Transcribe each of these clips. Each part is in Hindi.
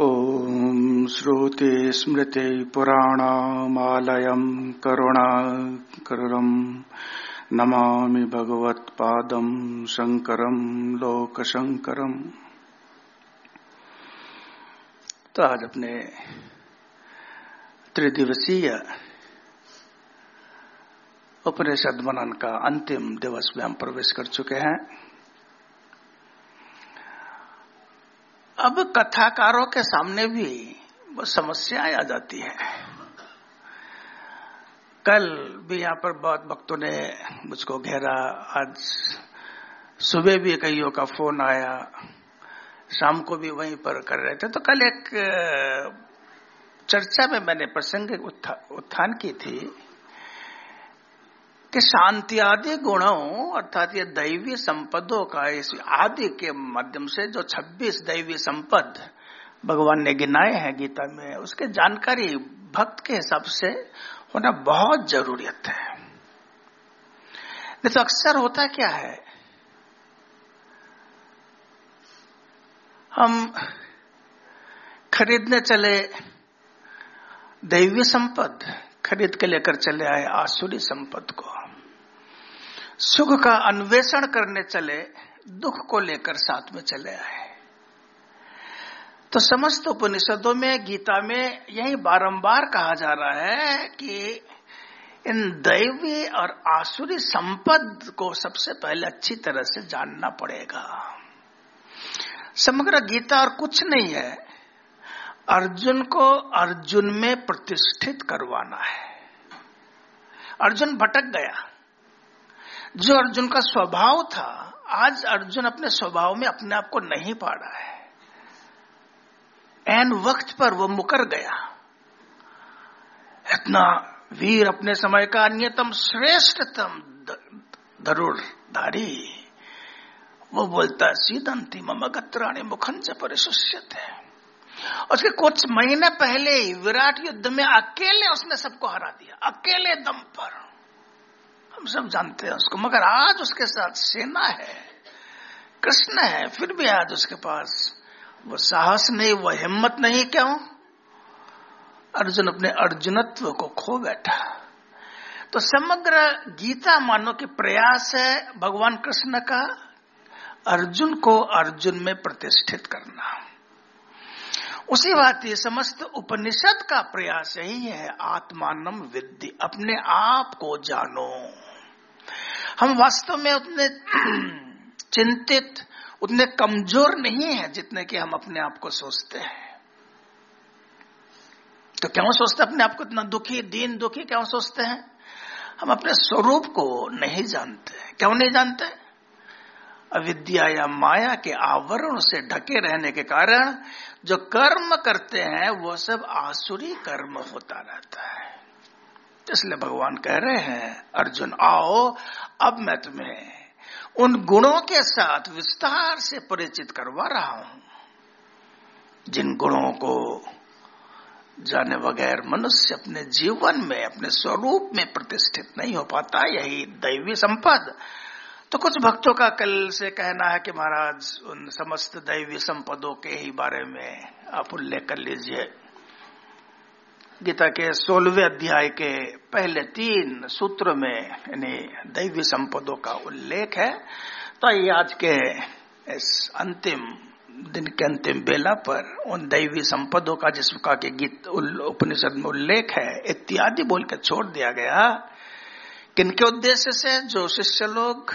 ॐ श्रुतिस्मृतिपुराणामालयम् करुणाकरम् नमामि भगवत्पादम् शङ्करम् लोकशङ्करम्। तो आज अपने त्रिदिवसीय उपनिषद मनन का अंतिम दिवस में हम प्रवेश कर चुके हैं। अब कथाकारों के सामने भी समस्याएँ आ जाती है। कल भी यहाँ पर बहुत भक्तों ने मुझको घेरा। आज सुबह भी कईयों का फ़ोन आया। शाम को भी वहीं पर कर रहे थे। तो कल एक चर्चा में मैंने प्रसंग उत्थान की थी। कि शांति आदि गुणों, अर्थात ये दैवी संपदों का इस आदि के माध्यम से जो 26 दैवी संपद भगवान ने गिनाए हैं गीता में, उसके जानकारी भक्त के हिसाब से होना बहुत जरूरियत है। नहीं तो अक्सर होता क्या है? हम खरीदने चले दैवी संपद, खरीद के लेकर चले आए आसुरी संपद को। सुख का अन्वेषण करने चले, दुख को लेकर साथ में चले आए। तो समस्त उपनिषदों में, गीता में यही बारंबार कहा जा रहा है कि इन दैवी और आसुरी संपद को सबसे पहले अच्छी तरह से जानना पड़ेगा। समग्र गीता और कुछ नहीं है। अर्जुन को अर्जुन में प्रतिष्ठित करवाना है। अर्जुन भटक गया। जो अर्जुन का स्वभाव था, आज अर्जुन अपने स्वभाव में अपने आप को नहीं पा रहा है। एन वक्त पर वो मुकर गया। इतना वीर अपने समय का अन्यतम श्रेष्ठतम धरुर्धारी। वो बोलता है सीदंती मम मुखन से परिशुष्यत। है उसके कुछ महीने पहले ही विराट युद्ध में अकेले उसने सबको हरा दिया, अकेले दम पर। हम सब जानते हैं उसको, मगर आज उसके साथ सेना है, कृष्ण है, फिर भी आज उसके पास वो साहस नहीं, वो हिम्मत नहीं, क्यों? अर्जुन अपने अर्जुनत्व को खो बैठा। तो समग्र गीता मानो कि प्रयास है भगवान कृष्ण का, अर्जुन को अर्जुन में प्रतिष्ठित करना। उसी बात, ये समस्त उपनिषद का प्रयास यही है, आत्मानम विद्धि, अपने आप को जानो। हम वास्तव में उतने चिंतित, उतने कमज़ोर नहीं है जितने कि हम अपने आप को सोचते हैं। तो क्यों सोचते अपने आप को इतना दुखी, दीन दुखी? क्यों सोचते हैं? हम अपने स्वरूप को नहीं जानते क्यों नहीं जानते? अविद्या या माया के आवरण से ढके रहने के कारण जो कर्म करते हैं, वो सब आसुरी कर्म होता रहता है। इसलिए भगवान कह रहे हैं, अर्जुन, आओ, अब मैं तुम्हें उन गुणों के साथ विस्तार से परिचित करवा रहा हूँ। जिन गुणों को जाने बगैर मनुष्य अपने जीवन में, अपने स्वरूप में प्रतिष्ठित नहीं हो पाता, यही दैवी संपद। तो कुछ भक्तों का कल से कहना है कि महाराज, उन समस्त दैवी संपदों के ही बारे में आप उल्लेख कर लीजिए। गीता के सोलहवें अध्याय के पहले तीन सूत्र में, यानी दैवी संपदों का उल्लेख है। तो ये आज के इस अंतिम दिन के अंतिम बेला पर उन दैवी संपदों का जिसका के गीत उपनिषद में उल्लेख है, इत्यादि बोल के छोड़ दिया गया। किनके उद्देश्य से? जो शिष्य लोग,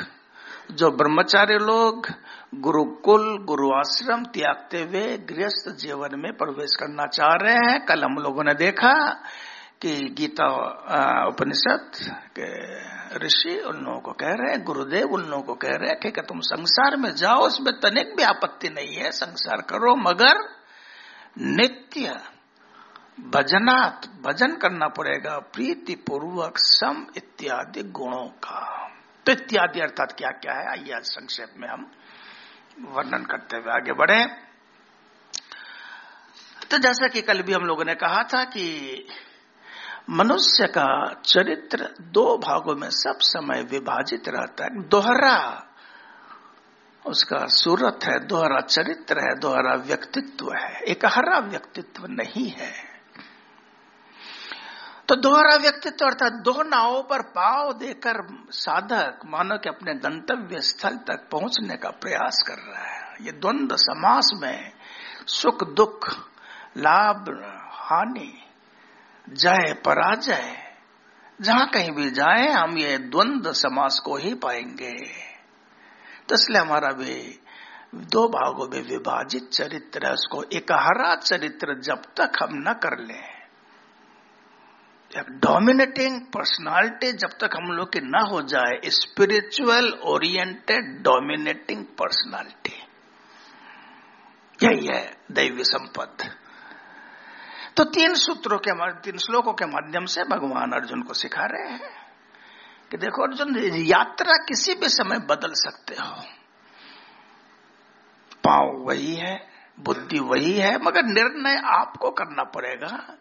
जो ब्रह्मचार्य लोग गुरुकुल गुरु आश्रम त्यागते हुए गृहस्थ जीवन में प्रवेश करना चाह रहे हैं। कल हम लोगों ने देखा कि गीता उपनिषद के ऋषि उन लोगों को कह रहे हैं, गुरुदेव उन लोगों को कह रहे हैं है तुम संसार में जाओ, उसमें तनिक भी आपत्ति नहीं है, संसार करो, मगर नित्य भजनात्, भजन करना पड़ेगा प्रीति पूर्वक सम इत्यादि गुणों का। तो इत्यादि अर्थात क्या क्या है? आइए आज संक्षेप में हम वर्णन करते हुए आगे बढ़े। तो जैसा कि कल भी हम लोगों ने कहा था कि मनुष्य का चरित्र दो भागों में सब समय विभाजित रहता है। दोहरा उसका सूरत है, दोहरा चरित्र है, दोहरा व्यक्तित्व है। एक हरा व्यक्तित्व नहीं है। तो दोहरा व्यक्तित्व अर्थात दो नावों पर पाव देकर साधक मानो के अपने गंतव्य स्थल तक पहुँचने का प्रयास कर रहा है। ये द्वंद्व समास में सुख, दुख, लाभ, हानि, जय, पराजय, जहाँ कहीं भी जाए, हम ये द्वंद्व समास को ही पाएँगे। तो इसलिए हमारा भी दो भागों में विभाजित चरित्र है, उसको एक हरा चरित्र जब तक हम न कर लें डोमिनेटिंग पर्सनालिटी जब तक हम लोग की ना हो जाए स्पिरिचुअल ओरिएंटेड डोमिनेटिंग पर्सनालिटी यही है दैवी संपद। तो तीन सूत्रों के तीन श्लोकों के माध्यम से भगवान अर्जुन को सिखा रहे हैं कि देखो अर्जुन, यात्रा किसी भी समय बदल सकते हो। पाव वही है, बुद्धि वही है, मगर निर्णय आपको करना पड़ेगा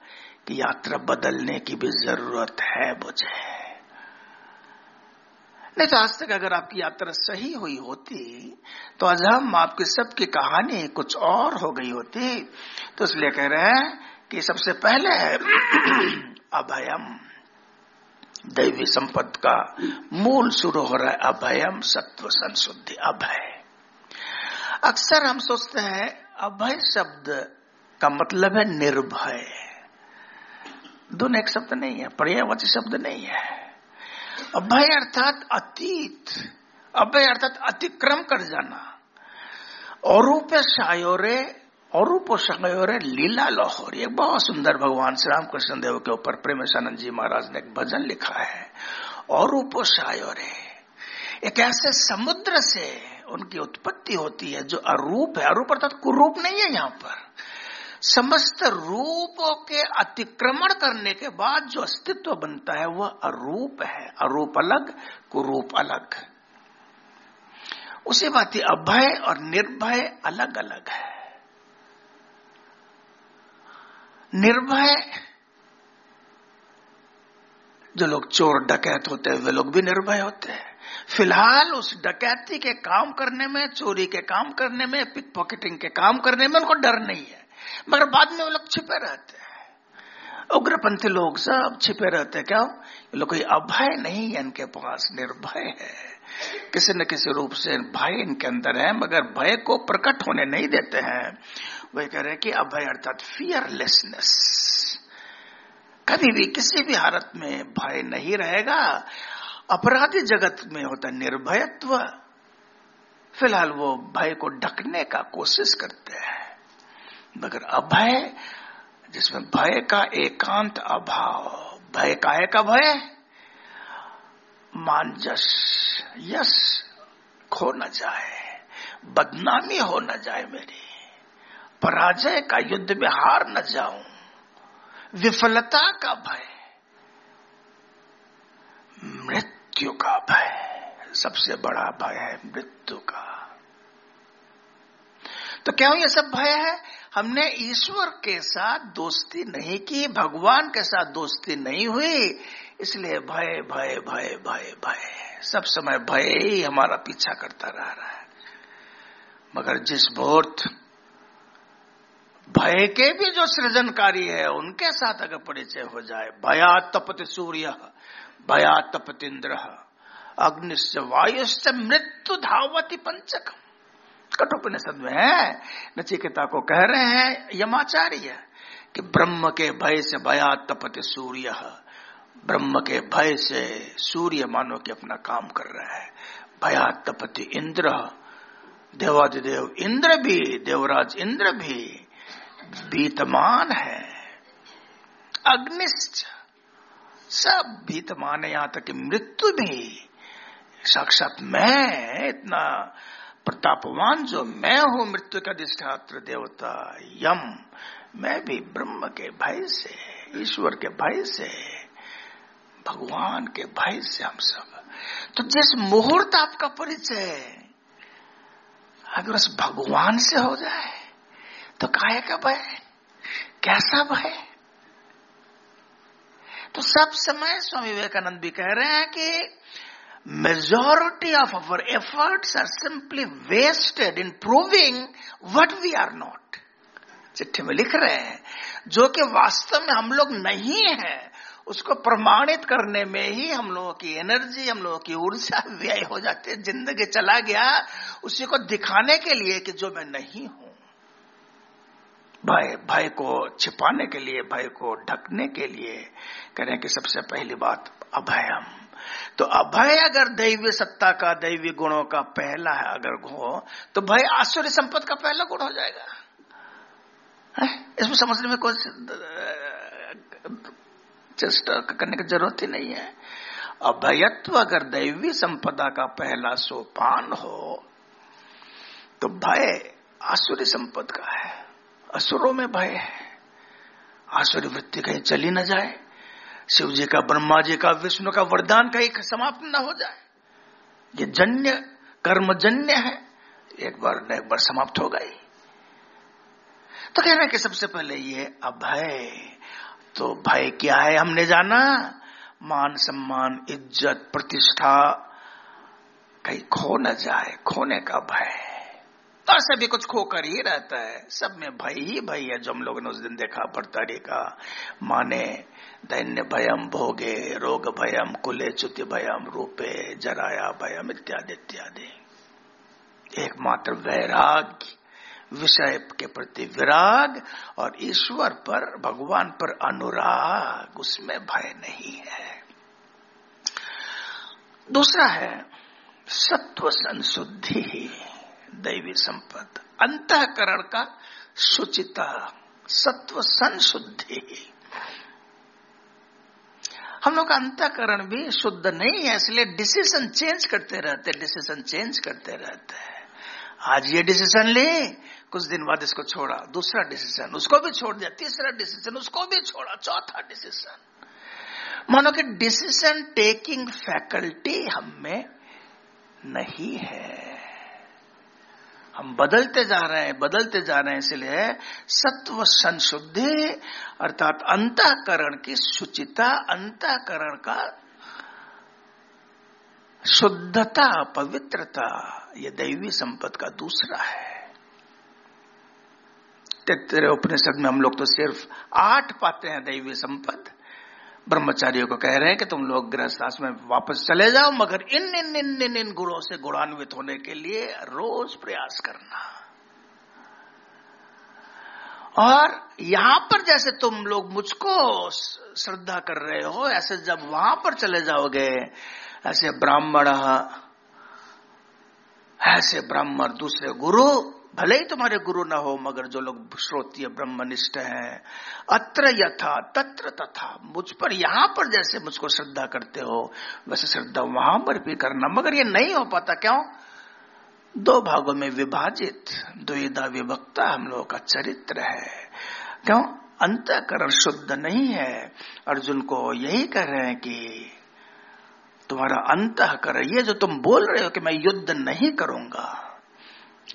कि यात्रा बदलने की भी ज़रूरत है मुझे। नहीं तो आज तक अगर आपकी यात्रा सही हुई होती तो आज हम आपकी सबकी कहानी कुछ और हो गई होती। तो इसलिए कह रहे हैं कि सबसे पहले है अभयम, दैवी संपद का मूल शुरू हो रहा है अभयम सत्व संशुद्धि, अभय। अक्सर हम सोचते हैं, अभय शब्द का मतलब है निर्भय। दोनों एक शब्द नहीं है पर्यावच शब्द नहीं है। अभय अर्थात अतीत, अभय अर्थात अतिक्रम कर जाना। औरूप शायोरे औरूप शायोरे लीला लोहर। ये बहुत सुंदर भगवान श्री रामकृष्ण देव के ऊपर प्रेमेशानंद जी महाराज ने एक भजन लिखा है औरूप शायोरे। एक ऐसे समुद्र से उनकी उत्पत्ति होती है जो अरूप है। अरूप अर्थात कुरूप नहीं है यहाँ पर। समस्त रूपों के अतिक्रमण करने के बाद जो अस्तित्व बनता है, वह अरूप है। अरूप अलग, कुरूप अलग। उसी बात ही अभय और निर्भय अलग अलग है। निर्भय, जो लोग चोर, डकैत होते हैं, वे लोग भी निर्भय होते हैं। फ़िलहाल उस डकैती के काम करने में, चोरी के काम करने में पिक पॉकेटिंग के काम करने में उनको डर नहीं है। मगर बाद में वो लोग छिपे रहते हैं। उग्रपंथी लोग सब छिपे रहते हैं। क्या ये लोग कोई अभय नहीं है इनके पास, निर्भय है। किसी न किसी रूप से भय इनके अंदर है, मगर भय को प्रकट होने नहीं देते हैं। वही कह रहे हैं कि अभय अर्थात फियरलेसनेस कभी भी, किसी भी हालत में भय नहीं रहेगा। अपराधी जगत में होता निर्भयत्व। फ़िलहाल वो भय को ढकने का कोशिश करते हैं। मगर अभय, जिसमें भय का एकांत अभाव, भय काहे का भय? मानजस यश खो न जाए, बदनामी हो न जाए मेरी, पराजय का युद्ध में हार न जाऊँ, विफलता का भय, मृत्यु का भय, सबसे बड़ा भय है मृत्यु का। तो क्यों ये सब भय है? हमने ईश्वर के साथ दोस्ती नहीं की, भगवान के साथ दोस्ती नहीं हुई। इसलिए भय भय भय भय भय। सब समय भय ही हमारा पीछा करता रह रहा है। मगर जिस मुहूर्त भय के भी जो सृजनकारी है, उनके साथ अगर परिचय हो जाए भया तपत सूर्य भया तपत इंद्र, अग्निश्च, वायुश्च, मृत्यु धावती पंचकम। कठोपनिषद में है। नचिकेता को कह रहे हैं, यमाचार्य, कि ब्रह्म के भय से भया तपत सूर्य। ब्रह्म के भय से सूर्य मानो के अपना काम कर रहा है। भया तपति इंद्र। देवादिदेव इंद्र भी, देवराज इंद्र भी बीतमान है। अग्निश्च सब बीतमान है, यहाँ तक मृत्यु भी। साक्षात मैं इतना प्रतापवान जो मैं हूँ, मृत्यु का अधिष्ठात्र देवता, यम। मैं भी ब्रह्म के भय से, ईश्वर के भय से, भगवान के भय से हम सब। तो जिस मुहूर्त आपका परिचय, अगर उस भगवान से हो जाए तो काय का भय? कैसा भय? तो सब समय स्वामी विवेकानंद भी कह रहे हैं कि majority of our efforts are simply wasted in proving what we are not. चिट्ठी में लिख रहे हैं, जो कि वास्तव में हम लोग नहीं है, उसको प्रमाणित करने में ही हम लोगों की एनर्जी हम लोगों की ऊर्जा व्यय हो जाती है, ज़िंदगी चला गया, उसी को दिखाने के लिए कि जो मैं नहीं हूँ। भाई भाई को छिपाने के लिए, भाई को ढकने के लिए करें कि सबसे पहली बात अभयम। तो अभय अगर दैवी सत्ता का दैवी गुणों का पहला है, अगर हो तो भय आश्चर्य संपद का पहला गुण हो जाएगा। इसमें समझने में कोई चेष्टा करने की ज़रूरत ही नहीं है। अभयत्व अगर दैवी संपदा का पहला सोपान हो तो भय आसुरी संपद का है। असुरों में भय है। आसुरी वृत्ति कहीं चली न जाए। शिव जी का, ब्रह्मा जी का, विष्णु का वरदान कहीं समाप्त न हो जाए। ये जन्य कर्म जन्य है। एक बार न एक बार समाप्त हो गई। तो कह रहे कि सबसे पहले ये अभय तो भय क्या है हमने जाना? मान सम्मान, इज़्ज़त, प्रतिष्ठा, कहीं खो न जाए, खोने का भय। और सभी कुछ खोकर ही रहता है। सब में भय ही भय है जो हम लोगों ने उस दिन देखा भरतारी का माने दैन्य भयम, भोगे, रोग भयम, कुले च्युति भयम, रूपे, जराया भयम, इत्यादि इत्यादि। एकमात्र वैराग्य, विषय के प्रति विराग और ईश्वर पर, भगवान पर अनुराग, उसमें भय नहीं है। दूसरा है, सत्व संशुद्धि। दैवी संपद। अंतकरण का सुचिता सत्व संशुद्धि हम लोग का अंतकरण भी शुद्ध नहीं है, इसलिए डिसीज़न चेंज करते रहते डिसीज़न चेंज करते रहते हैं। आज ये डिसीज़न ले, कुछ दिन बाद इसको छोड़ा, दूसरा डिसीज़न उसको भी छोड़ दिया, तीसरा डिसीज़न उसको भी छोड़ा, चौथा डिसीज़न मानो कि डिसीज़न टेकिंग फैकल्टी हम में नहीं है। हम बदलते जा रहे हैं, बदलते जा रहे हैं, इसलिए सत्व संशुद्धि अर्थात अंतकरण की सुचिता अंतकरण का शुद्धता, पवित्रता, ये दैवी संपद का दूसरा है। तेरे उपनिषद में हम लोग तो सिर्फ़ आठ पाते हैं दैवी संपद। ब्रह्मचारियों को कह रहे हैं कि तुम लोग गृहस्थाश्रम में वापस चले जाओ, मगर इन इन इन इन इन गुणों से गुणान्वित होने के लिए रोज प्रयास करना। और यहाँ पर जैसे तुम लोग मुझको श्रद्धा कर रहे हो, ऐसे जब वहाँ पर चले जाओगे, ऐसे ब्राह्मण ऐसे ब्राह्मण दूसरे गुरु भले ही तुम्हारे गुरु न हो, मगर जो लोग श्रोतीय ब्रह्मनिष्ठ हैं, अत्र यथा, तत्र तथा, मुझ पर यहाँ पर जैसे मुझको श्रद्धा करते हो, वैसे श्रद्धा वहाँ पर भी करना, मगर ये नहीं हो पाता, क्यों? दो भागों में विभाजित, द्विधा विभक्ता हम लोगों का चरित्र है। क्यों? अंतकरण शुद्ध नहीं है। अर्जुन को यही कह रहे हैं कि तुम्हारा अंत कर ये जो तुम बोल रहे हो कि मैं युद्ध नहीं करूँगा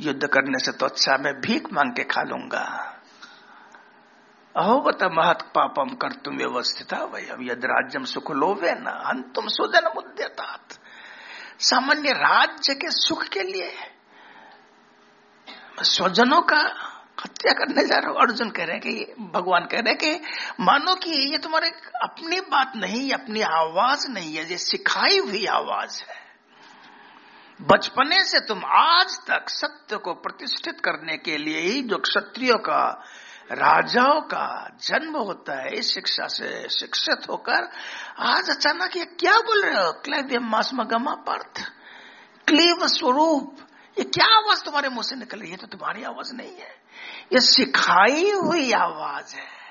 युद्ध करने से तो अच्छा मैं भीख मांग के खा लूँगा। अहो, बता महत पापम कर तुम व्यवस्थित वही यद राज्यम सुख लोवे न हन तुम सुदन मुद्यतात। सामान्य राज्य के सुख के लिए स्वजनों का हत्या करने जा रहे हो। अर्जुन कह रहे हैं कि, भगवान कह रहे हैं कि, मानो कि ये तुम्हारे अपनी बात नहीं, अपनी आवाज़ नहीं है, ये सिखाई हुई आवाज़ है। बचपने से तुम आज तक सत्य को प्रतिष्ठित करने के लिए ही जो क्षत्रियो का, राजाओं का जन्म होता है, इस शिक्षा से शिक्षित होकर आज अचानक ये क्या बोल रहे हो? क्लैव्य मासमगमा पर्थ। क्लीव स्वरूप। ये क्या आवाज़ तुम्हारे मुँह से निकल रही है? तो तुम्हारी आवाज़ नहीं है। ये सिखाई हुई आवाज़ है।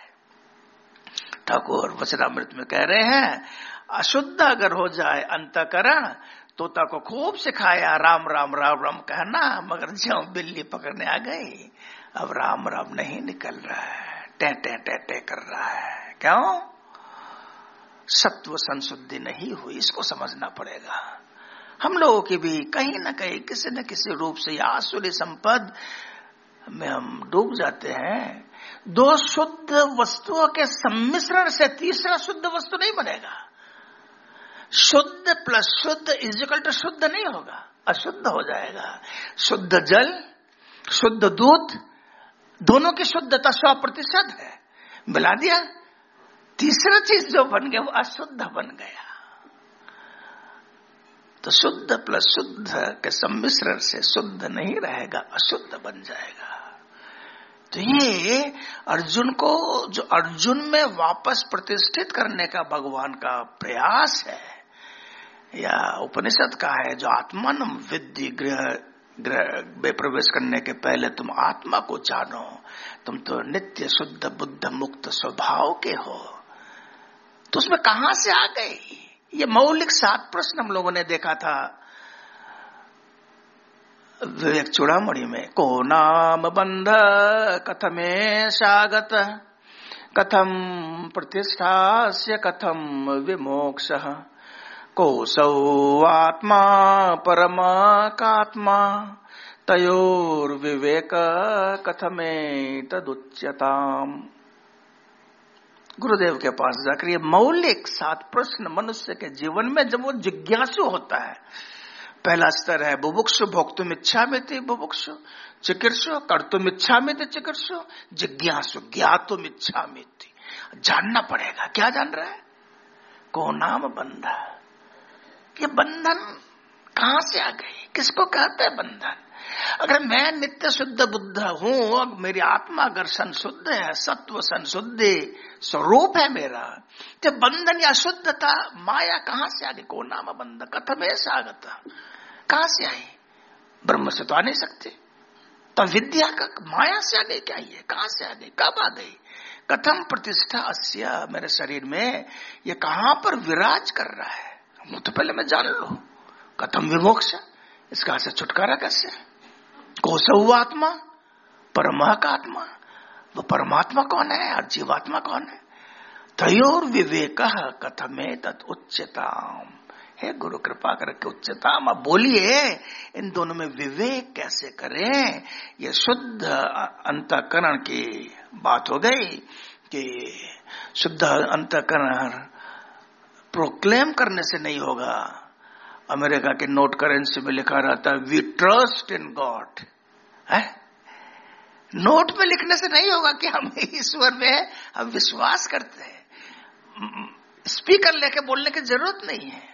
ठाकुर वचनामृत में कह रहे हैं, अशुद्ध अगर हो जाए अंतकरण तोता को खूब सिखाया, राम राम राम राम कहना मगर जो बिल्ली पकड़ने आ गई। अब राम राम नहीं निकल रहा है। टे टे टे टे कर रहा है। क्यों? सत्व संशुद्धि नहीं हुई, इसको समझना पड़ेगा। हम लोगों की भी कहीं ना कहीं, किसी न किसी रूप से आसुरी संपद में हम डूब जाते हैं। दो शुद्ध वस्तुओं के सम्मिश्रण से तीसरा शुद्ध वस्तु नहीं बनेगा। शुद्ध प्लस शुद्ध इजिकल टू शुद्ध नहीं होगा, अशुद्ध हो जाएगा। शुद्ध जल, शुद्ध दूध, दोनों की शुद्धता सौ प्रतिशत है। मिला दिया। तीसरा चीज़ जो बन गया, वो अशुद्ध बन गया। तो शुद्ध प्लस शुद्ध के सम्मिश्रण से शुद्ध नहीं रहेगा, अशुद्ध बन जाएगा। तो ये अर्जुन को, जो अर्जुन में वापस प्रतिष्ठित करने का भगवान का प्रयास है या उपनिषद का है, जो आत्मन विद्धि गृह ग्रह में प्रवेश करने के पहले तुम आत्मा को जानो। तुम तो नित्य शुद्ध बुद्ध मुक्त स्वभाव के हो। तो उसमें कहा से आ गई ये मौलिक सात प्रश्न हम लोगों ने देखा था। विवेक चूड़ामणि में, को नाम बंध, कथमे शागत कथम प्रतिष्ठा से कथम विमोक्ष। परम कात्मा विवेक कथमे तदुच्यताम गुरुदेव के पास जाकर ये मौलिक सात प्रश्न मनुष्य के जीवन में जब वो जिज्ञासु होता है, पहला स्तर है बुभुक्षु, भोक्तुम इच्छा में थी बुभुक्षु, चिकित्सु, कर्तुम इच्छा में थे चिकित्सु, जिज्ञासु, ज्ञातुम इच्छा में थी जानना पड़ेगा, क्या जान रहा है? को नाम बंधा। ये बंधन कहाँ से आ गई? किसको कहते हैं बंधन? अगर मैं नित्य शुद्ध बुद्ध हूँ और मेरी आत्मा अगर संशुद्ध है, सत्व संशुद्धि स्वरूप है मेरा तो बंधन या शुद्धता माया कहाँ से आ गई? को नाम बंध कथम ऐसा आगता कहाँ से आई? ब्रह्म से तो आ नहीं सकते। तो विद्या का माया से आ गई क्या ये कहाँ से आ गई कब आ गई? कथम प्रतिष्ठा अस्य मेरे शरीर में, ये कहाँ पर विराज कर रहा है? तो पहले मैं जान लो कथम विमोक्ष इसका से छुटकारा कैसे कोसौ आत्मा। परमा का आत्मा। वो परमात्मा कौन है? और जीवात्मा कौन है? तयोर विवेक कथमे तत् उच्चताम। हे गुरु, कृपा करके उच्चता आप बोलिए, इन दोनों में विवेक कैसे करें? ये शुद्ध अंतकरण की बात हो गई कि शुद्ध अंतकरण प्रोक्लेम करने से नहीं होगा। अमेरिका के नोट करेंसी में लिखा रहता है वी ट्रस्ट इन गॉड है? नोट में लिखने से नहीं होगा कि हम ईश्वर में हम विश्वास करते हैं। स्पीकर लेके बोलने की ज़रूरत नहीं है।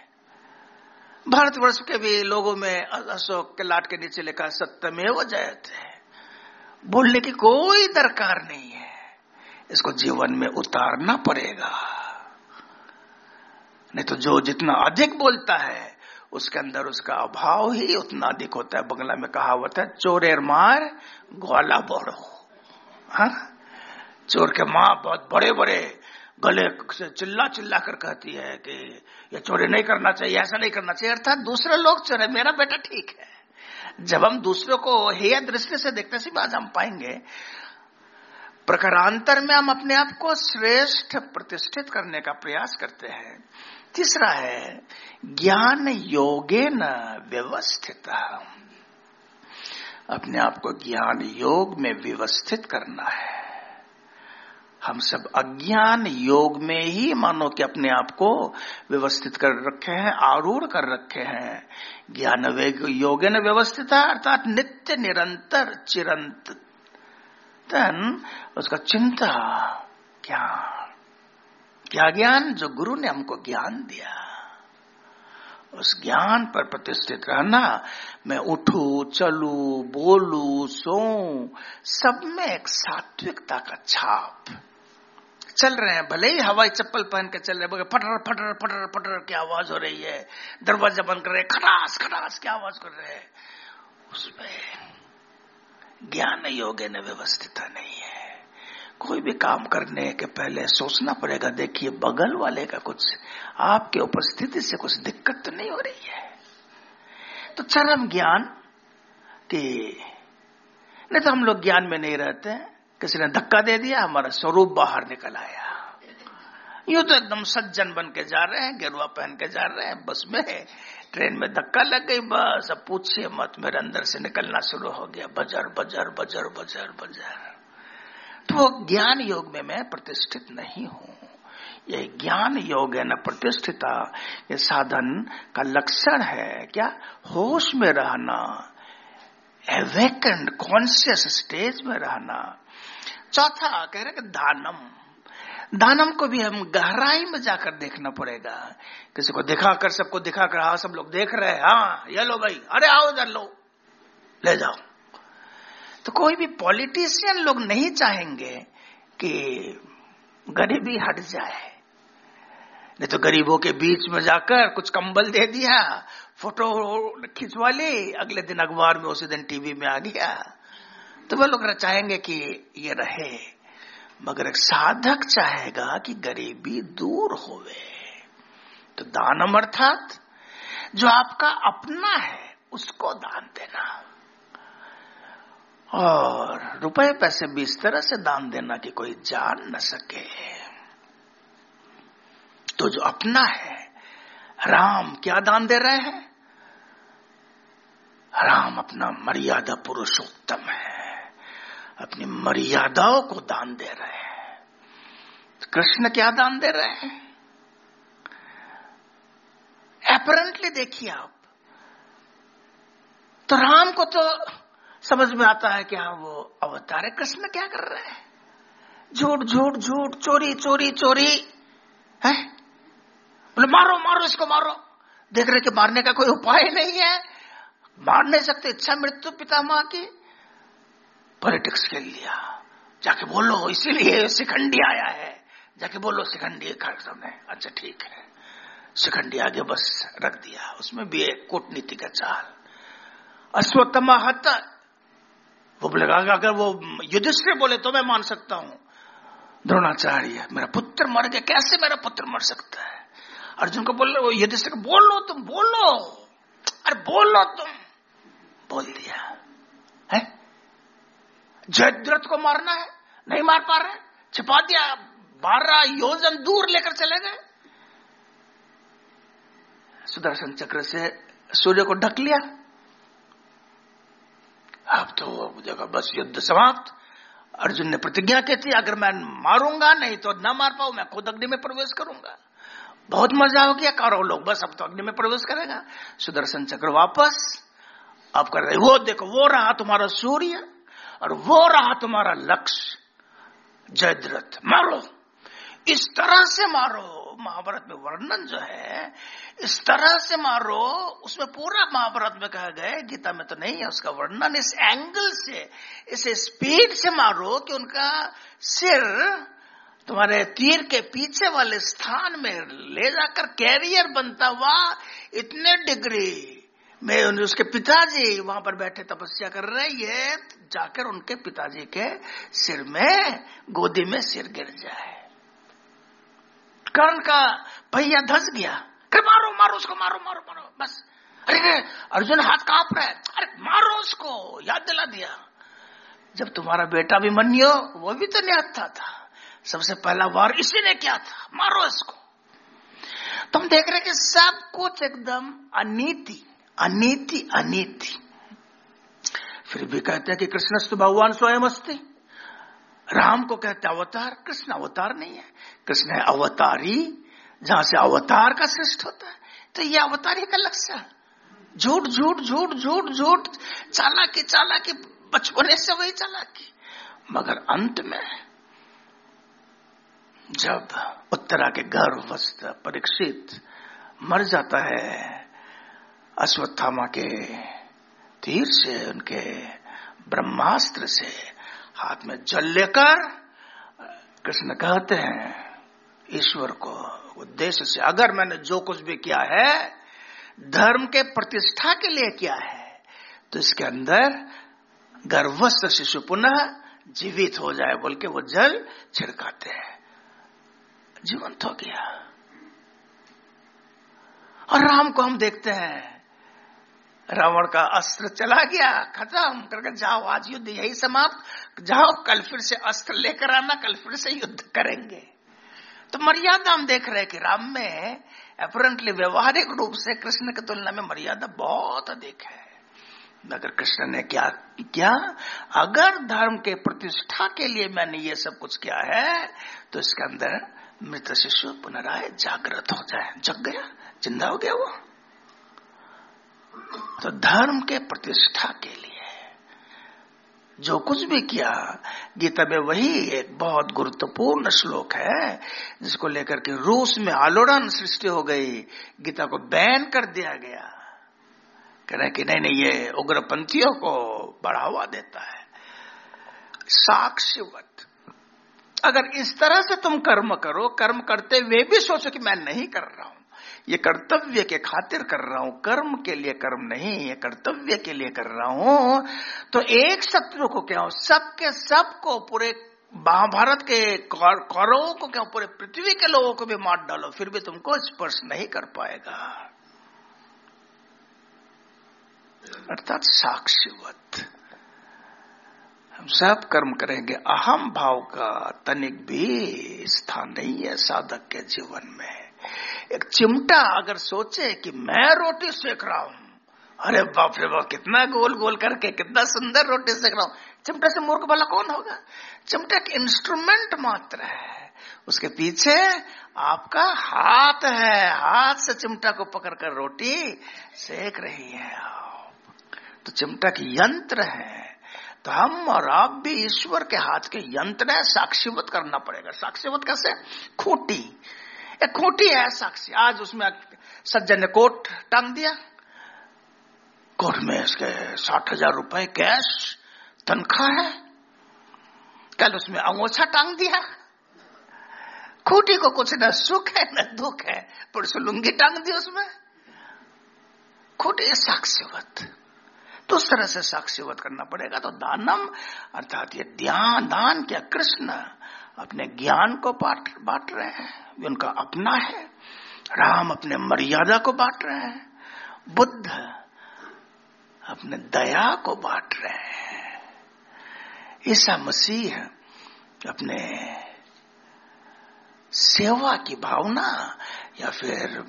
भारतवर्ष के भी लोगों में अशोक के लाट के नीचे लिखा सत्यमेव जयते बोलने की कोई दरकार नहीं है। इसको जीवन में उतारना पड़ेगा। नहीं तो जो जितना अधिक बोलता है, उसके अंदर उसका अभाव ही उतना अधिक होता है। बंगला में कहावत है चोरेर मार, ग्वाला बोड़ो हाँ? चोर के माँ बहुत बड़े बड़े गले से चिल्ला चिल्ला कर कहती है कि ये चोरी नहीं करना चाहिए, ऐसा नहीं करना चाहिए। अर्थात दूसरे लोग चोरे मेरा बेटा ठीक है। जब हम दूसरों को हेय दृष्टि से देखते सी बात हम पाएँगे। प्रकारांतर में हम अपने आप को श्रेष्ठ प्रतिष्ठित करने का प्रयास करते हैं। तीसरा है, ज्ञान योगे न व्यवस्थित। अपने आप को ज्ञान योग में व्यवस्थित करना है। हम सब अज्ञान योग में ही मानो कि अपने आप को व्यवस्थित कर रखे हैं, आरूढ़ कर रखे हैं। ज्ञान योगे ने व्यवस्थित, अर्थात नित्य, निरंतर चिरंतन उसका चिंता ज्ञान क्या ज्ञान? जो गुरु ने हमको ज्ञान दिया। उस ज्ञान पर प्रतिष्ठित रहना, मैं उठू, चलू, बोलू सो सब में एक सात्विकता का छाप। चल रहे हैं, भले ही हवाई चप्पल पहन के चल रहे हैं फटर फटर फटर फटर की आवाज़ हो रही है। दरवाज़ा बंद कर रहे खटास खटास की आवाज़ कर रहे हैं। उसमें ज्ञान योग्य ने व्यवस्थित नहीं है। कोई भी काम करने के पहले सोचना पड़ेगा, देखिए, बगल वाले का कुछ, आपके उपस्थिति से कुछ दिक्कत तो नहीं हो रही है। तो चरम ज्ञान कि, नहीं तो हम लोग ज्ञान में नहीं रहते हैं। किसी ने धक्का दे दिया, हमारा स्वरूप बाहर निकल आया। यूँ तो एकदम सज्जन बन के जा रहे हैं, गेरुआ पहन के जा रहे हैं, बस में ट्रेन में धक्का लग गई, बस। अब पूछिए मत, मेरे अंदर से निकलना शुरू हो गया, buzzer buzzer buzzer buzzer buzzer. तो ज्ञान योग में मैं प्रतिष्ठित नहीं हूँ। ये ज्ञान योग है, न प्रतिष्ठिता। ये साधन का लक्षण है। क्या? होश में रहना। एवेकेंड कॉन्शियस स्टेज में रहना। चौथा कह रहे कि दानम। दानम को भी हम गहराई में जाकर देखना पड़ेगा। किसी को दिखाकर सबको दिखाकर हाँ सब लोग देख रहे हैं। हाँ ये लो भाई। अरे आओ इधर लो। ले जाओ। तो कोई भी पॉलिटिशियन लोग नहीं चाहेंगे कि गरीबी हट जाए। नहीं तो गरीबों के बीच में जाकर कुछ कंबल दे दिया, फ़ोटो खिंचवा ली, अगले दिन अखबार में, उसी दिन टीवी में आ गया। तो वह लोग चाहेंगे कि ये रहे, मगर एक साधक चाहेगा कि गरीबी दूर होवे। तो दानम अर्थात, जो आपका अपना है, उसको दान देना। और रुपए पैसे भी इस तरह से दान देना कि कोई जान न सके। तो जो अपना है, राम क्या दान दे रहे हैं? राम अपना मर्यादा पुरुषोत्तम है। अपनी मर्यादाओं को दान दे रहे हैं। कृष्ण क्या दान दे रहे हैं? अपरेंटली देखिए आप तो राम को तो समझ में आता है कि हाँ वो अवतार है, कृष्ण क्या कर रहे हैं? झूठ झूठ झूठ, चोरी चोरी चोरी, है? बोले, मारो मारो, इसको मारो। देख रहे कि मारने का कोई उपाय नहीं है। मार नहीं सकते, इच्छा मृत्यु पिता माँ की। पॉलिटिक्स खेल लिया जाके बोलो, इसीलिए शिखंडी आया है। जाके बोलो, शिखंडी ने अच्छा ठीक है। शिखंडी आगे बस रख दिया। उसमें भी एक कूटनीति का चाल अश्वत्थमा वो बोलेगा, अगर वो युधिष्ठिर बोले तो मैं मान सकता हूँ। द्रोणाचार्य, मेरा पुत्र मर गया, कैसे मेरा पुत्र मर सकता है? अर्जुन को बोल युधिष्ठिर बोल लो तुम, बोलो। अरे बोल लो तुम। बोल दिया। है? जयद्रथ को मारना है? नहीं मार पा रहे छिपा दिया। बारह योजन दूर लेकर चले गए। सुदर्शन चक्र से सूर्य को ढक लिया। अब तो जगह बस युद्ध समाप्त। अर्जुन ने प्रतिज्ञा की थी, अगर मैं मारूँगा नहीं तो न मार पाऊ, मैं खुद अग्नि में प्रवेश करूँगा। बहुत मज़ा हो गया करो लोग, बस अब तो अग्नि में प्रवेश करेगा। सुदर्शन चक्र वापस। अब कर रहे, वो देखो, वो रहा तुम्हारा सूर्य और वो रहा तुम्हारा लक्ष्य। जयद्रथ, मारो। इस तरह से मारो। महाभारत में वर्णन जो है, इस तरह से मारो, उसमें पूरा महाभारत में कहा गया गीता में तो नहीं है उसका वर्णन, इस एंगल से, इस स्पीड से मारो कि उनका सिर तुम्हारे तीर के पीछे वाले स्थान में ले जाकर कैरियर बनता हुआ इतने डिग्री में उसके पिताजी वहाँ पर बैठे तपस्या कर रहे ये जाकर उनके पिताजी के सिर में, गोदी में सिर गिर जाए। कर्ण का पहिया धस गया। अरे मारो मारो उसको, मारो मारो मारो, बस। अरे अर्जुन हाथ काँप रहा है। अरे मारो उसको, याद दिला दिया। जब तुम्हारा बेटा भी मनियो, वो भी तो निहत्था था। सबसे पहला वार इसी ने किया था। मारो इसको। तुम देख रहे कि सब कुछ एकदम अनीति अनीति अनीति। फिर भी कहते हैं कि कृष्ण भगवान स्वयं अस्ती। राम को कहते अवतार, कृष्ण अवतार नहीं है। कृष्ण है अवतारी, जहाँ से अवतार का श्रेष्ठ होता है। तो ये अवतारी का लक्ष्य झूठ झूठ झूठ झूठ झूठ, चालाकी चालाकी, बचपने से वही चालाकी। मगर अंत में, जब उत्तरा के गर्भवस्थ परीक्षित मर जाता है, अश्वत्थामा के तीर से, उनके ब्रह्मास्त्र से हाथ में जल लेकर कृष्ण कहते हैं, ईश्वर को, उद्देश्य से, अगर मैंने जो कुछ भी किया है, धर्म के प्रतिष्ठा के लिए किया है तो इसके अंदर गर्भस्थ शिशु पुनः जीवित हो जाए बोल के वो जल छिड़काते हैं। जीवंत हो गया। और राम को हम देखते हैं रावण का अस्त्र चला गया, खत्म, करके जाओ, आज युद्ध यही समाप्त, जाओ, कल फिर से अस्त्र लेकर आना, कल फिर से युद्ध करेंगे। तो मर्यादा हम देख रहे हैं कि राम में अपरेंटली व्यवहारिक रूप से कृष्ण की तुलना में मर्यादा बहुत अधिक है। मगर कृष्ण ने क्या क्या? अगर धर्म के प्रतिष्ठा के लिए मैंने ये सब कुछ किया है तो इसके अंदर मृत शिशु पुनराय जागृत हो जाए। जग गया? ज़िंदा हो गया वो? तो धर्म के प्रतिष्ठा के लिए जो कुछ भी किया, गीता में वही एक बहुत गुरुत्वपूर्ण श्लोक है, जिसको लेकर के रूस में आलोड़न सृष्टि हो गई। गीता को बैन कर दिया गया। कह रहे कि नहीं नहीं, ये उग्रपंथियों को बढ़ावा देता है। साक्षिवत। अगर इस तरह से तुम कर्म करो, कर्म करते वे भी सोचो कि मैं नहीं कर रहा हूँ। ये कर्तव्य के खातिर कर रहा हूँ, कर्म के लिए कर्म नहीं, ये कर्तव्य के लिए कर रहा हूँ। तो एक शत्रु को क्या हो, सबके सबको पूरे महाभारत के कौरवों को क्या पूरे पृथ्वी के लोगों को भी मार डालो, फिर भी तुमको स्पर्श नहीं कर पाएगा। अर्थात साक्षीवत। हम सब कर्म करेंगे, अहम भाव का तनिक भी स्थान नहीं है साधक के जीवन में। एक चिमटा अगर सोचे कि मैं रोटी सेक रहा हूँ। अरे बाप रे बाप, कितना गोल गोल करके, कितना सुंदर रोटी सेक रहा हूँ। चिमटा से मूर्ख वाला कौन होगा? चिमटा एक इंस्ट्रूमेंट मात्र है। उसके पीछे आपका हाथ है। हाथ से चिमटा को पकड़कर रोटी सेक रही है आप। तो चिमटा की यंत्र है। तो हम और आप भी ईश्वर के हाथ के यंत्र है। साक्षीवत करना पड़ेगा। साक्षीवत कैसे? खोटी। एक खोटी है साक्षी। आज उसमें सज्जन ने कोट टांग दिया। कोट में इसके साठ हज़ार रुपए कैश तनख्वाह है। कल उसमें अंगोछा टांग दिया। खूटी को कुछ न सुख है, न दुख है पर लुंगी टांग दी उसमें। खोटी साक्षीवत। तो उस तरह से साक्षीवत करना पड़ेगा। तो दानम, अर्थात ये ध्यान, दान क्या कृष्ण। अपने ज्ञान को बांट बांट रहे हैं। उनका अपना है। राम अपने मर्यादा को बांट रहे हैं। बुद्ध अपने दया को बांट रहे हैं। ईसा मसीह अपने सेवा की भावना या फिर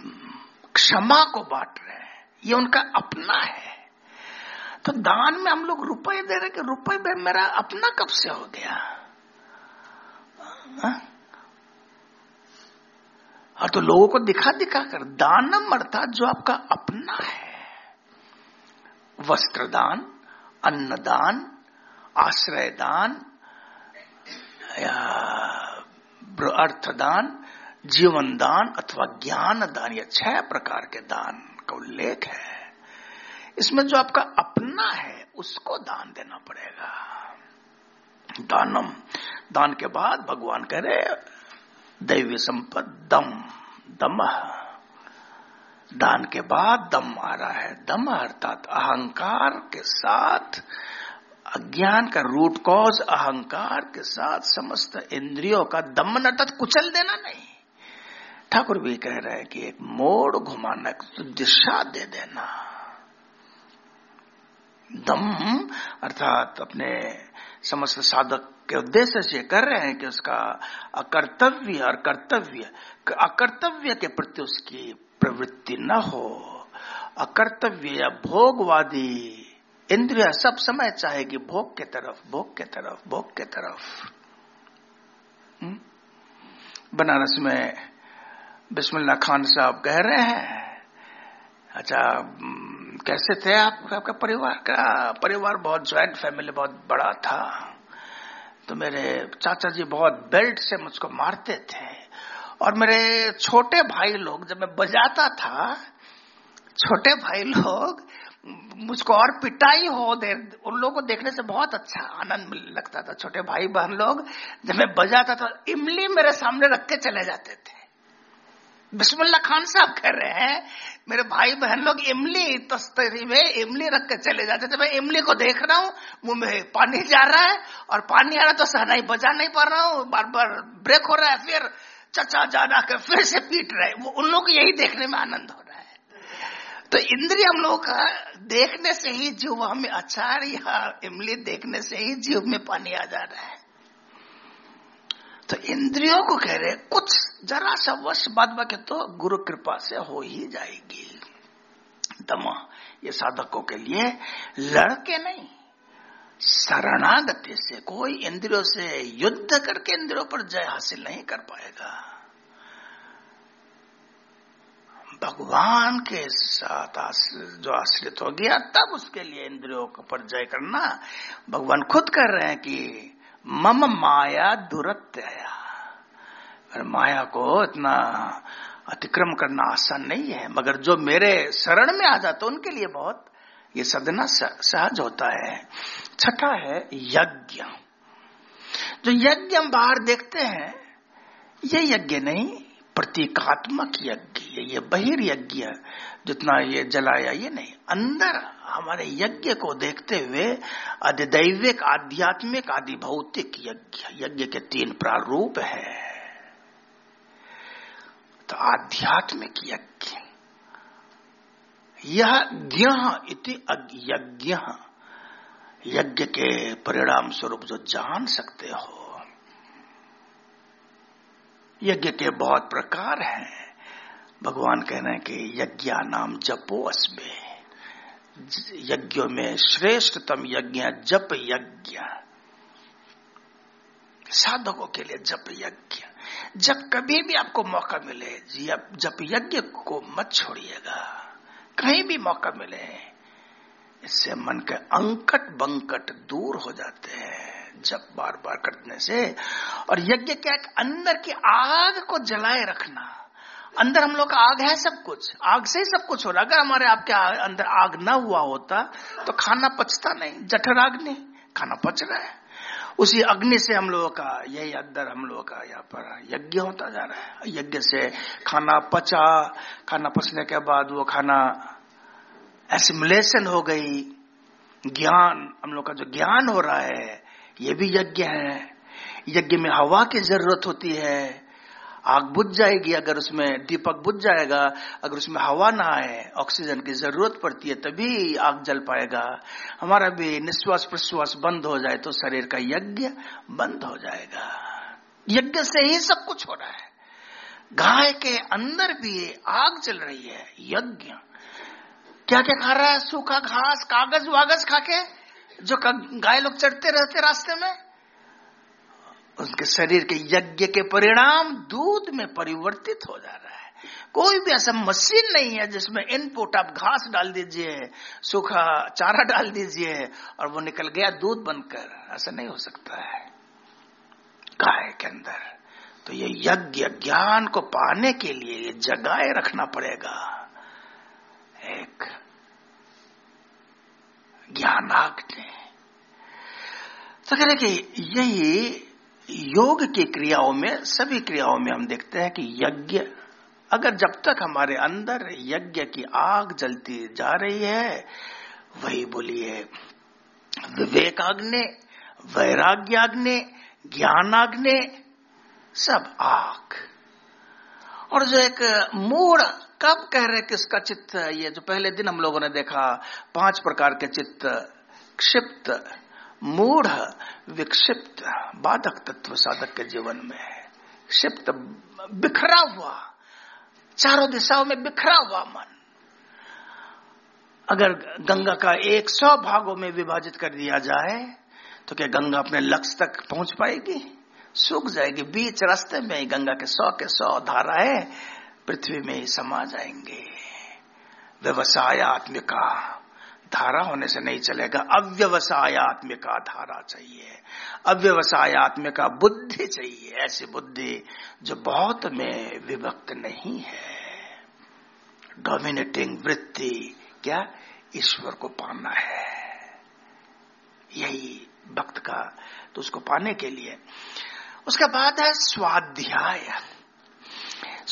क्षमा को बांट रहे हैं। ये उनका अपना है। तो दान में हम लोग रुपए दे रहे कि रुपए मेरा अपना कब से हो गया? हा? और तो लोगों को दिखा दिखा कर दानम अर्थात जो आपका अपना है। वस्त्रदान, अन्नदान, आश्रयदान, या अर्थदान जीवन दान अथवा ज्ञान दान या छह प्रकार के दान का उल्लेख है। इसमें जो आपका अपना है, उसको दान देना पड़ेगा। दानम। दान के बाद भगवान कह रहे दैवी संपद, दम दम। दान के बाद दम आ रहा है। दम अर्थात अहंकार के साथ, अज्ञान का रूट कॉज अहंकार के साथ समस्त इंद्रियों का दमन अर्थात कुचल देना नहीं। ठाकुर भी कह रहे हैं कि एक मोड़ घुमाना तो दिशा दे देना। दम अर्थात अपने समस्त साधक के उद्देश्य से कर रहे हैं कि उसका अकर्तव्य और कर्तव्य, अकर्तव्य के प्रति उसकी प्रवृत्ति न हो अकर्तव्य या भोगवादी, इंद्रिया सब समय चाहेगी भोग के तरफ़, भोग के तरफ़, भोग के तरफ़ हम्म? बनारस में बिस्मिल्ला खान साहब कह रहे हैं अच्छा कैसे थे आप? आपका परिवार का परिवार बहुत ज्वाइंट फैमिली बहुत बड़ा था। तो मेरे चाचा जी बहुत बेल्ट से मुझको मारते थे। और मेरे छोटे भाई लोग, जब मैं बजाता था, छोटे भाई लोग मुझको और पिटाई हो दे, उन लोगों को देखने से बहुत अच्छा आनंद लगता था। छोटे भाई बहन लोग, जब मैं बजाता था, इमली मेरे सामने रख के चले जाते थे। बिस्मिल्ला खान साहब कह रहे हैं, मेरे भाई बहन लोग इमली तस्तरी में इमली रख के चले जाते थे, मैं इमली को देख रहा हूँ, मुँह में पानी जा रहा है, और पानी आ रहा तो सहनाई बजा नहीं पा रहा हूँ बार बार ब्रेक हो रहा है, फिर चचा जाना के फिर से पीट रहे वो उन लोग यही देखने में आनंद हो रहा है। तो इंद्रिय हम लोग का देखने से ही जीव हमें अचार या इमली देखने से ही जीव में पानी आ जा रहा है। तो इंद्रियों को कह रहे कुछ जरा सा वश बाद बाकी तो गुरु कृपा से हो ही जाएगी। दमा, ये साधकों के लिए लड़के नहीं, शरणागति से, कोई इंद्रियों से युद्ध करके इंद्रियों पर जय हासिल नहीं कर पाएगा। भगवान के साथ जो आश्रित हो गया, तब उसके लिए इंद्रियों पर जय करना, भगवान खुद कर रहे हैं कि मम माया दुरत्या और माया को इतना अतिक्रम करना आसान नहीं है, मगर जो मेरे शरण में आ जाते उनके लिए बहुत ये सदना सहज होता है। छठा है यज्ञ। जो यज्ञ हम बाहर देखते हैं, ये यज्ञ नहीं, प्रतीकात्मक यज्ञ। ये बहिर यज्ञ जितना ये जलाया, ये नहीं। अंदर हमारे यज्ञ को देखते हुए अधिदैविक, आध्यात्मिक, आदि भौतिक यज्ञ यज्ञ के तीन प्रारूप है। तो आध्यात्मिक यज्ञ। यह ज्ञ इति यज्ञ यज्ञ के परिणाम स्वरूप जो जान सकते हो। यज्ञ के बहुत प्रकार हैं। भगवान कह रहे हैं कि यज्ञ नाम जपो अस्मे। यज्ञों में श्रेष्ठतम यज्ञ जप यज्ञ। साधकों के लिए जप यज्ञ। जब कभी भी आपको मौका मिले जप यज्ञ को मत छोड़िएगा। कहीं भी मौका मिले, इससे मन के अंकट बंकट दूर हो जाते हैं जब बार बार करने से। और यज्ञ क्या अंदर की आग को जलाए रखना। अंदर हम लोग का आग है सब कुछ। आग से ही सब कुछ हो रहा अगर हमारे आपके अंदर आग ना हुआ होता तो खाना पचता नहीं। जठर आग नहीं। खाना पच रहा है। उसी अग्नि से हम लोगों का, यही अंदर हम लोगों का यहाँ पर यज्ञ होता जा रहा है। यज्ञ से खाना पचा। खाना पचने के बाद वो खाना एसिमुलेशन हो गई। ज्ञान, हम लोग का जो ज्ञान हो रहा है, ये भी यज्ञ है। यज्ञ में हवा की ज़रूरत होती है। आग बुझ जाएगी अगर उसमें दीपक बुझ जाएगा, अगर उसमें हवा ना आए, ऑक्सीजन की ज़रूरत पड़ती है, तभी आग जल पाएगा। हमारा भी निश्वास प्रश्वास बंद हो जाए तो शरीर का यज्ञ बंद हो जाएगा। यज्ञ से ही सब कुछ हो रहा है। गाय के अंदर भी आग चल रही है, यज्ञ। क्या क्या खा रहा है? सूखा घास, कागज़ वागज खा के जो गाय लोग चढ़ते रहते रास्ते में? उसके शरीर के यज्ञ के परिणाम दूध में परिवर्तित हो जा रहा है। कोई भी ऐसा मशीन नहीं है जिसमें इनपुट आप घास डाल दीजिए, सूखा चारा डाल दीजिए और वो निकल गया दूध बनकर। ऐसा नहीं हो सकता है। गाय के अंदर। तो ये यज्ञ, ज्ञान को पाने के लिए ये जगाए रखना पड़ेगा। एक ज्ञानाग्नि। तो कह रहे कि यही योग की क्रियाओं में, सभी क्रियाओं में हम देखते हैं कि यज्ञ, अगर जब तक हमारे अंदर यज्ञ की आग जलती जा रही है, वही बोलिए, विवेकाग्नि, वैराग्याग्नि, ज्ञानाग्नि, सब आग। और जो एक मूड कब कह रहे किसका चित्त, ये जो पहले दिन हम लोगों ने देखा, पाँच प्रकार के चित्त, क्षिप्त मूढ़, विक्षिप्त, बाधक तत्व साधक के जीवन में क्षिप्त, बिखरा हुआ, चारों दिशाओं में बिखरा हुआ मन। अगर गंगा का एक सौ भागों में विभाजित कर दिया जाए तो क्या गंगा अपने लक्ष्य तक पहुँच पाएगी? सूख जाएगी, बीच रास्ते में ही गंगा के सौ के सौ धाराएँ पृथ्वी में ही समा जाएँगे। व्यवसाय आत्मिका धारा होने से नहीं चलेगा। अव्यवसायत्मिका धारा चाहिए। अव्यवसायत्मिका बुद्धि चाहिए। ऐसी बुद्धि जो बहुत में विभक्त नहीं है। डोमिनेटिंग वृत्ति क्या? ईश्वर को पाना है। यही भक्त का तो उसको पाने के लिए। उसके बाद है स्वाध्याय।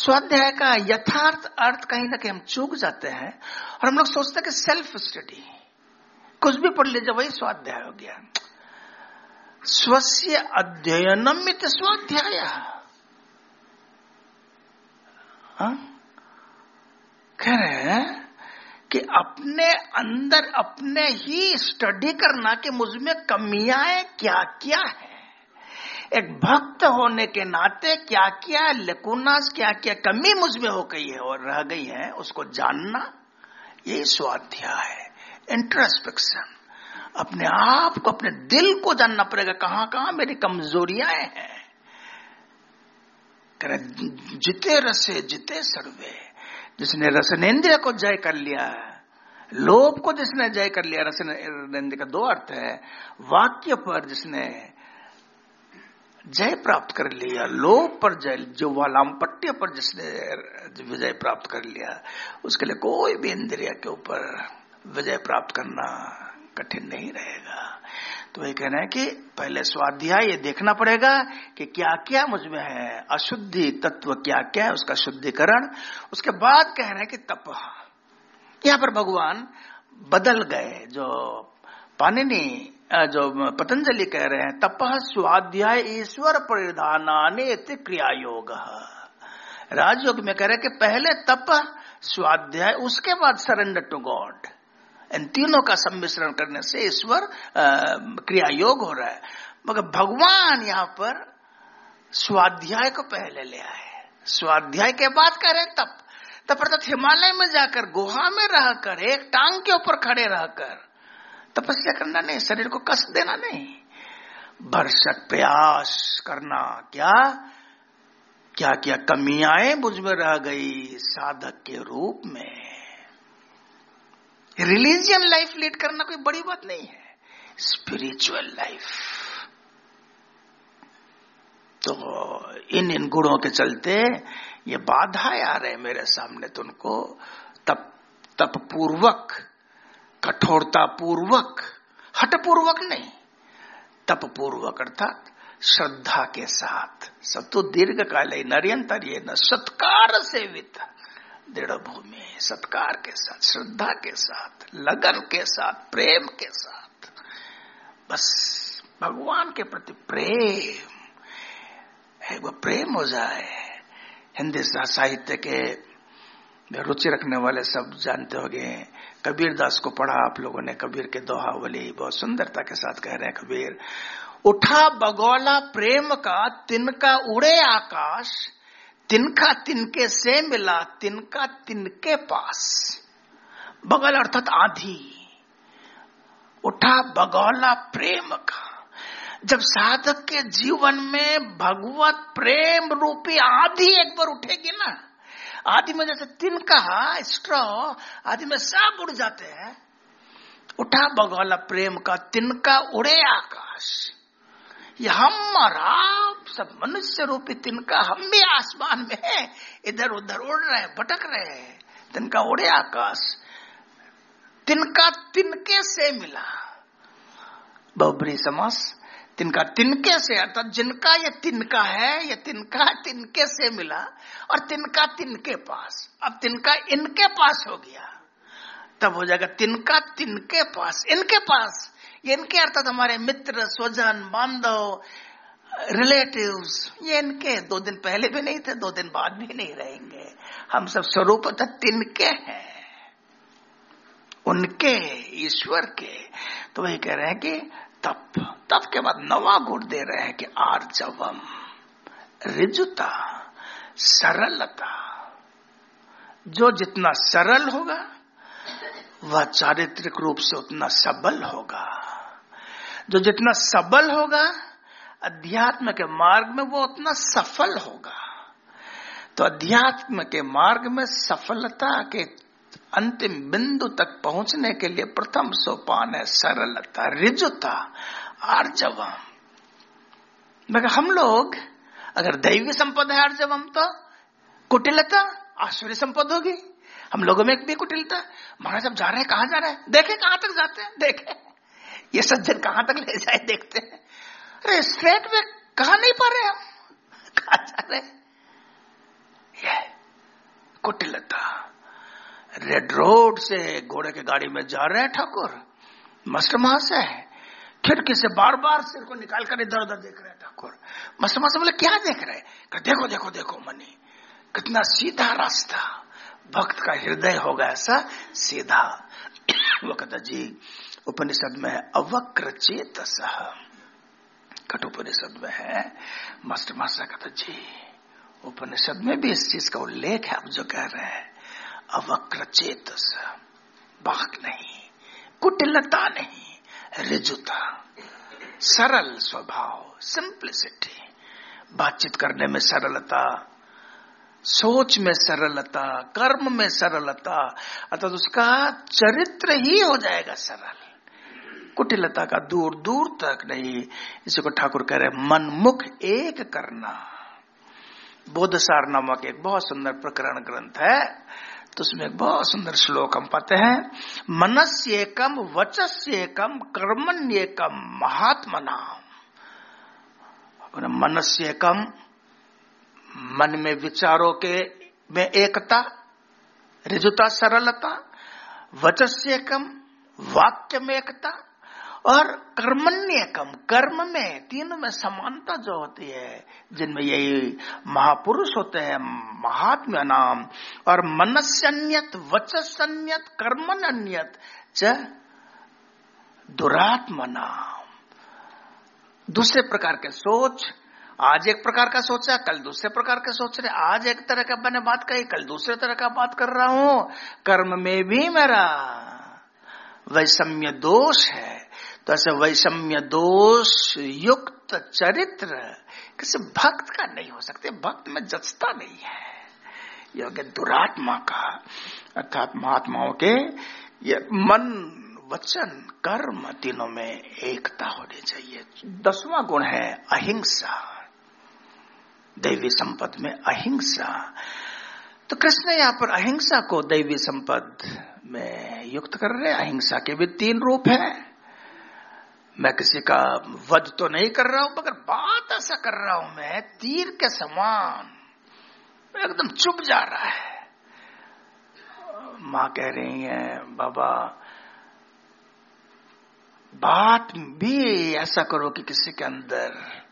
स्वाध्याय का यथार्थ अर्थ कहीं ना कहीं हम चूक जाते हैं और हम लोग सोचते हैं कि सेल्फ स्टडी कुछ भी पढ़ लीजिए, वही स्वाध्याय हो गया। स्वस्य अध्ययनम स्वाध्याय। हाँ? कह रहे हैं कि अपने अंदर अपने ही स्टडी करना कि मुझमें कमियाँ क्या क्या है। एक भक्त होने के नाते क्या क्या लेकुनास, क्या क्या कमी मुझमें हो गई है और रह गई है, उसको जानना ये स्वाध्याय है। इंट्रोस्पेक्शन अपने आप को, अपने दिल को जानना पड़ेगा, कहाँ कहाँ मेरी कमजोरियाँ हैं। जिते रसे, जिते सर्वे। जिसने रसनेन्द्रिय को जय कर लिया, लोभ को जिसने जय कर लिया रसनेन्द्र का दो अर्थ है। वाक्य पर जिसने जय प्राप्त कर लिया, लोभ पर जय, जो वालामपट्य पर जिसने विजय प्राप्त कर लिया, उसके लिए कोई भी इंद्रिया के ऊपर विजय प्राप्त करना कठिन नहीं रहेगा। तो ये कहना है कि पहले स्वाध्याय ये देखना पड़ेगा कि क्या क्या मुझमें है, अशुद्धि तत्व क्या क्या है, उसका शुद्धिकरण। उसके बाद कह रहे हैं कि तप। यहाँ पर भगवान बदल गए, जो पानिनी जो पतंजलि कह रहे हैं, तप स्वाध्याय ईश्वर परिधानाने क्रिया योग राजयोग में कह रहे कि पहले तप, स्वाध्याय, उसके बाद सरेंडर टू गॉड इन तीनों का सम्मिश्रण करने से ईश्वर क्रिया योग हो रहा है। मगर भगवान यहाँ पर स्वाध्याय को पहले ले आए स्वाध्याय के बाद कह रहे तप। तब अर्थात हिमालय में जाकर, गुहा में रहकर, एक टांग के ऊपर खड़े रहकर तपस्या करना नहीं, शरीर को कष्ट देना नहीं। भरसक प्रयास करना। क्या? क्या क्या कमियाँ मुझमें रह गई साधक के रूप में? रिलीजियन लाइफ लीड करना कोई बड़ी बात नहीं है। Spiritual life. तो इन इन गुणों के चलते ये बाधाएँ आ रहे मेरे सामने तो उनको तप तप पूर्वक कठोरता पूर्वक हट पूर्वक नहीं तप पूर्वक अर्थात श्रद्धा के साथ। सब तो दीर्घ काल नरियंतर ये न सत्कार सेवित दृढ़ भूमि सत्कार के साथ, श्रद्धा के साथ, लगन के साथ, प्रेम के साथ। बस भगवान के प्रति प्रेम है, वो प्रेम हो जाए। हिंदी साहित्य के रुचि रखने वाले सब जानते होंगे कबीर दास को पढ़ा, आप लोगों ने कबीर के दोहावली बहुत सुंदरता के साथ कह रहे हैं, कबीर। उठा बगौला प्रेम का, तिनका उड़े आकाश, तिनका तिनके से मिला, तिनका तिनके पास। बगल अर्थात आधी। उठा बगौला प्रेम का, जब साधक के जीवन में भगवत प्रेम रूपी आधी एक बार उठेगी ना आदि में जैसे तिनका स्ट्रॉ, आदि में सब उड़ जाते हैं। उठा बगौला, प्रेम का तिनका उड़े आकाश। ये हम और आप सब मनुष्य रूपी तिनका, हम भी आसमान में है। इधर उधर उड़ रहे हैं, भटक रहे हैं। तिनका उड़े आकाश। तिनका तिनके से मिला। बहुबरी समास। तिनका तिनके से, अर्थात जिनका ये तिनका है, ये तिनका तिनके से मिला और तिनका तिनके पास। अब तिनका इनके पास हो गया। तब हो जाएगा तिनका तिनके पास। इनके पास, ये इनके अर्थात हमारे मित्र, स्वजन, बांधव रिलेटिव्स ये इनके। दो दिन पहले भी नहीं थे, दो दिन बाद भी नहीं रहेंगे। हम सब स्वरूप तिनके हैं। उनके, ईश्वर के। तो वही कह रहे हैं कि तप। तप के बाद नवा गुण दे रहे हैं कि आर्जवम, रिजुता, सरलता। जो जितना सरल होगा, वह चारित्रिक रूप से उतना सबल होगा। जो जितना सबल होगा, अध्यात्म के मार्ग में वो उतना सफल होगा। तो अध्यात्म के मार्ग में सफलता के अंतिम बिंदु तक पहुँचने के लिए प्रथम सोपान है सरलता रिजुता आर्जवम। मगर हम लोग, अगर दैवी संपद है आर्जवम तो कुटिलता, आश्चर्य संपद होगी। हम लोगों में एक भी कुटिलता। महाराज, अब जा रहे हैं, कहा जा रहे हैं? देखे, कहाँ तक जाते हैं? देखे। ये सज्जन कहाँ तक ले जाए, देखते हैं। अरे स्ट्रेट में कहा नहीं पा रहे हम? कहा जा रहे कुटिलता। रेड रोड से घोड़े के गाड़ी में जा रहे हैं ठाकुर। मास्टर महाशय खिड़की से बार बार सिर को निकाल कर इधर उधर देख रहे हैं ठाकुर। मास्टर महाशय बोले, क्या देख रहे हैं? देखो देखो देखो, मनी, कितना सीधा रास्ता। भक्त का हृदय होगा ऐसा सीधा। वो कहता, जी, उपनिषद में अवक्र चेत कठोपनिषद में है। मास्टर मास्टर कहता जी, उपनिषद में भी इस चीज़ का उल्लेख है, आप जो कह रहे हैं। अवक्र चेत बाक नहीं, कुटिलता नहीं, रिजुता। सरल स्वभाव सिंप्लिसिटी बातचीत करने में सरलता, सोच में सरलता, कर्म में सरलता, अर्थात उसका चरित्र ही हो जाएगा सरल। कुटिलता का दूर दूर तक नहीं, इसी को ठाकुर कह रहे मन मुख एक करना। बोधसार नामक एक बहुत सुंदर प्रकरण ग्रंथ है तो उसमें एक बहुत सुंदर श्लोक हम पाते हैं। मनस्येकम वचस्येकम कर्मण्येकम महात्मना मनस्येकम मन में विचारों के में एकता रिजुता सरलता। वचस्येकम वाक्य में एकता और कर्मण्य कम। कर्म में तीनों में समानता जो होती है, जिनमें यही महापुरुष होते हैं, महात्म्य नाम, और मनस्यन्यत, वचस्यन्यत कर्मन्यत च दुरात्म नाम। दूसरे प्रकार के सोच, आज एक प्रकार का सोचा, कल दूसरे प्रकार का सोच रहे, आज एक तरह का मैंने बात कही, कल दूसरे तरह का बात कर रहा हूँ, कर्म में भी मेरा वैषम्य दोष है। तो ऐसे वैषम्य दोष युक्त चरित्र किसी भक्त का नहीं हो सकते। भक्त में जचता नहीं है। योग्य दुरात्मा का, अर्थात महात्माओं के, ये मन, वचन, कर्म तीनों में एकता होनी चाहिए। दसवां गुण है अहिंसा। दैवी संपद में अहिंसा। तो कृष्ण यहाँ पर अहिंसा को दैवी संपद में युक्त कर रहे अहिंसा के भी तीन रूप हैं। मैं किसी का वध तो नहीं कर रहा हूँ, मगर बात ऐसा कर रहा हूँ मैं, तीर के समान। एकदम चुप जा रहा है। माँ कह रही है, बाबा, बात भी ऐसा करो कि किसी के अंदर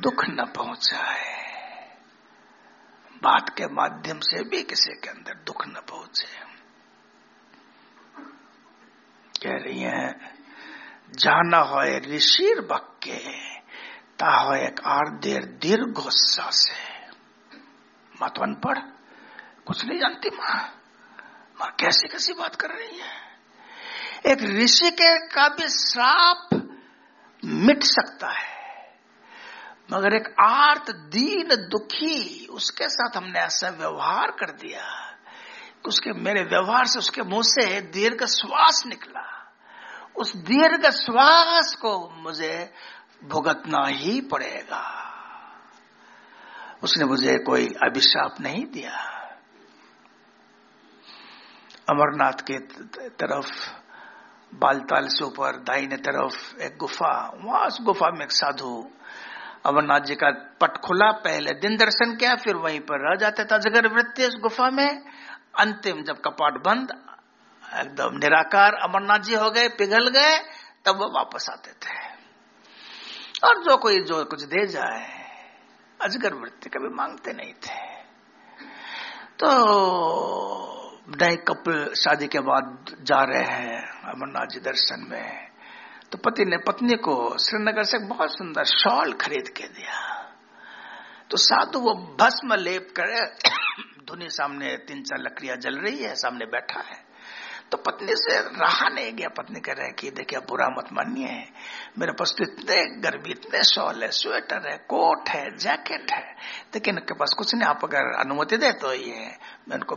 दुख न पहुँचाए। बात के माध्यम से भी किसी के अंदर दुख न पहुँचे। कह रही है जाना হয় ঋষির বাক্যে ता हो एक आर्देर दीर्घ से माँ तो अनपढ़ कुछ नहीं जानती माँ माँ कैसी कैसी बात कर रही है एक ऋषि के का भी श्राप मिट सकता है मगर एक आर्त दीन दुखी उसके साथ हमने ऐसा व्यवहार कर दिया उसके मेरे व्यवहार से उसके मुंह से दीर्घ श्वास निकला उस दीर्घ श्वास को मुझे भुगतना ही पड़ेगा। उसने मुझे कोई अभिशाप नहीं दिया। अमरनाथ के तरफ़, बालताल से ऊपर दाहिने तरफ़, एक गुफा, वहाँ उस गुफा में एक साधु। अमरनाथ जी का पट खुला पहले दिन दर्शन किया, फिर वहीं पर रह जाते था। जगर वृत्ति उस गुफा में, अंतिम जब कपाट बंद एकदम निराकार अमरनाथ जी हो गए, पिघल गए, तब वो वापस आते थे। और जो कोई, जो कुछ दे जाए, अजगर वृत्ति कभी मांगते नहीं थे। तो नए कपल शादी के बाद जा रहे हैं अमरनाथ जी दर्शन में। तो पति ने, पत्नी को श्रीनगर से बहुत सुंदर शॉल खरीद के दिया। तो साधु वो भस्म लेप कर धुनी सामने तीन चार लकड़ियाँ जल रही है, सामने बैठा है। तो पत्नी से रहा नहीं गया। पत्नी कह रहे कि देखिए बुरा मत मानिए। मेरे पास तो इतने गर्मी इतने शॉल है, स्वेटर है, कोट है, जैकेट है। लेकिन उनके पास कुछ नहीं। आप अगर अनुमति दे तो ये, मैं उनको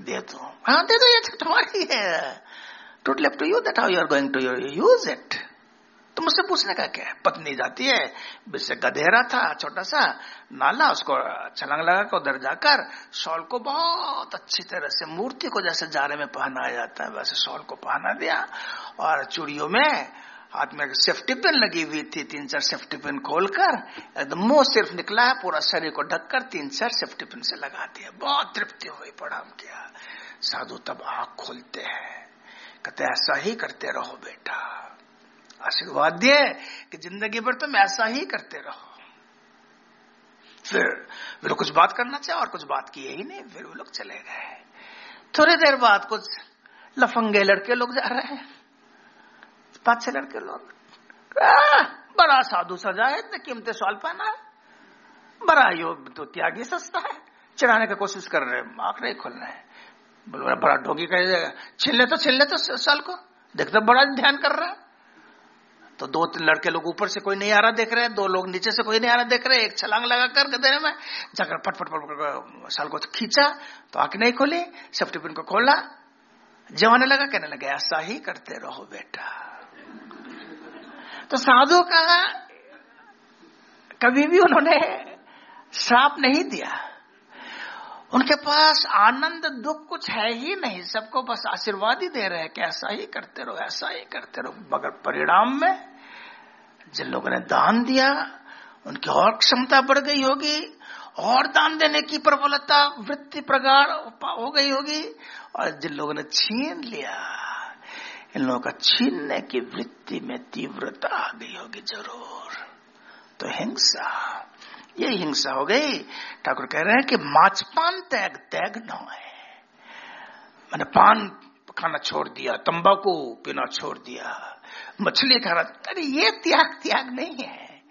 दे दू। हाँ दे दो, ये तो तुम्हारी है। टूट up to you that how you are going to use it तो मुझसे पूछने का क्या है? पत्नी जाती है से गधेरा था छोटा सा नाला, उसको छलांग लगा कर उधर जाकर शॉल को बहुत अच्छी तरह से, मूर्ति को जैसे जारे में पहनाया जाता है, वैसे शॉल को पहना दिया और चूड़ियों में हाथ में सेफ्टी पिन लगी हुई थी, तीन चार सेफ्टी पिन खोलकर, एकदम मुँह सिर्फ़ निकला है, पूरा शरीर को ढककर तीन चार सेफ्टी पिन से लगा दिया। बहुत तृप्ति हुई, प्रणाम किया। साधु तब आँख खोलते हैं, कहते ऐसा ही करते रहो बेटा। आशीर्वाद दिए कि ज़िंदगी भर तुम ऐसा ही करते रहो। फिर वे लोग कुछ बात करना चाहे और कुछ बात किए ही नहीं, फिर वो लोग चले गए। थोड़ी देर बाद कुछ लफंगे लड़के लोग जा रहे हैं। पाँच, छह लड़के लोग। बड़ा साधु सजा है, इतने कीमती सवाल पहना है। बड़ा योग तो त्यागी सस्ता है। चढ़ाने की कोशिश कर रहे हैं, आँख नहीं खोल रहे बोल, बड़ा ढोगी कर छिलने तो छिलने तो साल को। देखते बड़ा ध्यान कर रहा है। तो दो तीन लड़के लोग ऊपर से कोई नहीं आ रहा देख रहे हैं, दो लोग नीचे से कोई नहीं आ रहा देख रहे हैं, एक छलांग लगा कर गधे में जाकर फट फट फट साल को खींचा तो आँख नहीं खोली, सेफ्टी पिन को खोला जवाने लगा, कहने लगे, ऐसा ही करते रहो बेटा। तो साधु का कभी भी उन्होंने श्राप नहीं दिया। उनके पास आनंद, दुख कुछ है ही नहीं, सबको बस आशीर्वाद ही दे रहे हैं कि ऐसा ही करते रहो, ऐसा ही करते रहो, मगर परिणाम में जिन लोगों ने दान दिया, उनकी और क्षमता बढ़ गई होगी, और दान देने की प्रबलता, वृत्ति प्रगाढ़ हो गई होगी, और जिन लोगों ने छीन लिया, इन लोगों का छीनने की वृत्ति में तीव्रता आ गई होगी ज़रूर। तो हिंसा, ये हिंसा हो गई। ठाकुर कह रहे हैं कि माचपान त्याग त्याग न है। मैंने पान खाना छोड़ दिया, तंबाकू पीना छोड़ दिया। मछली खाना अरे, ये त्याग त्याग नहीं है।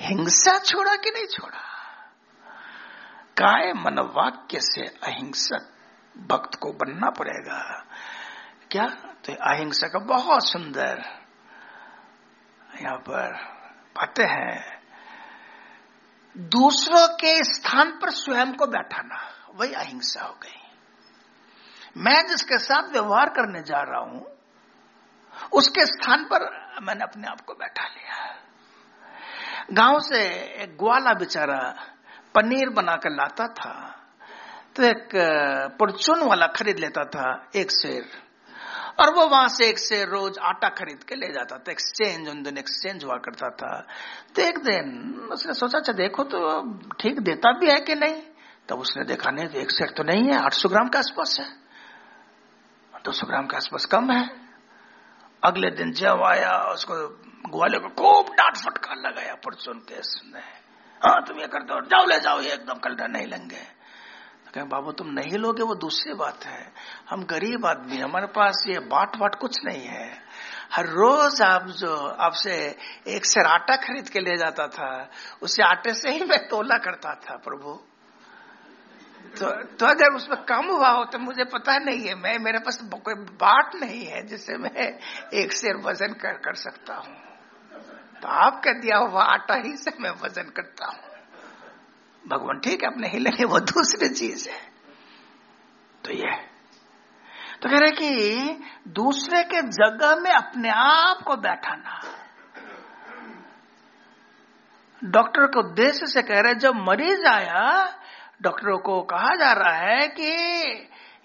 हिंसा छोड़ा कि नहीं छोड़ा? काय मनवाक्य से अहिंसक भक्त को बनना पड़ेगा? क्या? तो अहिंसा का बहुत सुंदर। यहाँ पर पाते हैं। दूसरों के स्थान पर स्वयं को बैठाना, वही अहिंसा हो गई। मैं जिसके साथ व्यवहार करने जा रहा हूँ उसके स्थान पर मैंने अपने आप को बैठा लिया। गाँव से एक ग्वाला बेचारा पनीर बनाकर लाता था तो एक परचून वाला खरीद लेता था, एक शेर। और वो वहाँ से एक से रोज आटा खरीद के ले जाता था एक्सचेंज उन दिन एक्सचेंज हुआ करता था। तो एक दिन उसने सोचा अच्छा देखो तो ठीक देता भी है कि नहीं? तब तो उसने देखा, नहीं तो एक शेर तो नहीं है, आठ सौ ग्राम के आसपास है। दो सौ ग्राम के आसपास कम है। अगले दिन जब आया, उसको ग्वाले को खूब डांट फटकार लगाया परसों केस ने हाँ तुम ये कर दो जाओ, ले जाओ, ये एकदम कल नहीं लेंगे। कहें, बाबू, तुम नहीं लोगे, वो दूसरी बात है। हम गरीब आदमी हमारे पास ये बाट वाट कुछ नहीं है। हर रोज आप जो, आपसे एक से आटा खरीद के ले जाता था, उसे आटे से ही मैं तोला करता था, प्रभु। तो तो अगर उसमें कम हुआ हो तो मुझे पता नहीं है। मैं, मेरे पास कोई बाट नहीं है जिससे मैं एक शेर वज़न कर कर सकता हूँ। तो आपका दिया हुआ आटा ही से मैं वज़न करता हूँ। भगवान, ठीक है, अपने हिलेंगे वो दूसरी चीज़ है। तो ये तो कह रहे कि दूसरे के जगह में अपने आप को बैठाना। डॉक्टर को उद्देश्य से कह रहे जब मरीज़ आया डॉक्टरों को कहा जा रहा है कि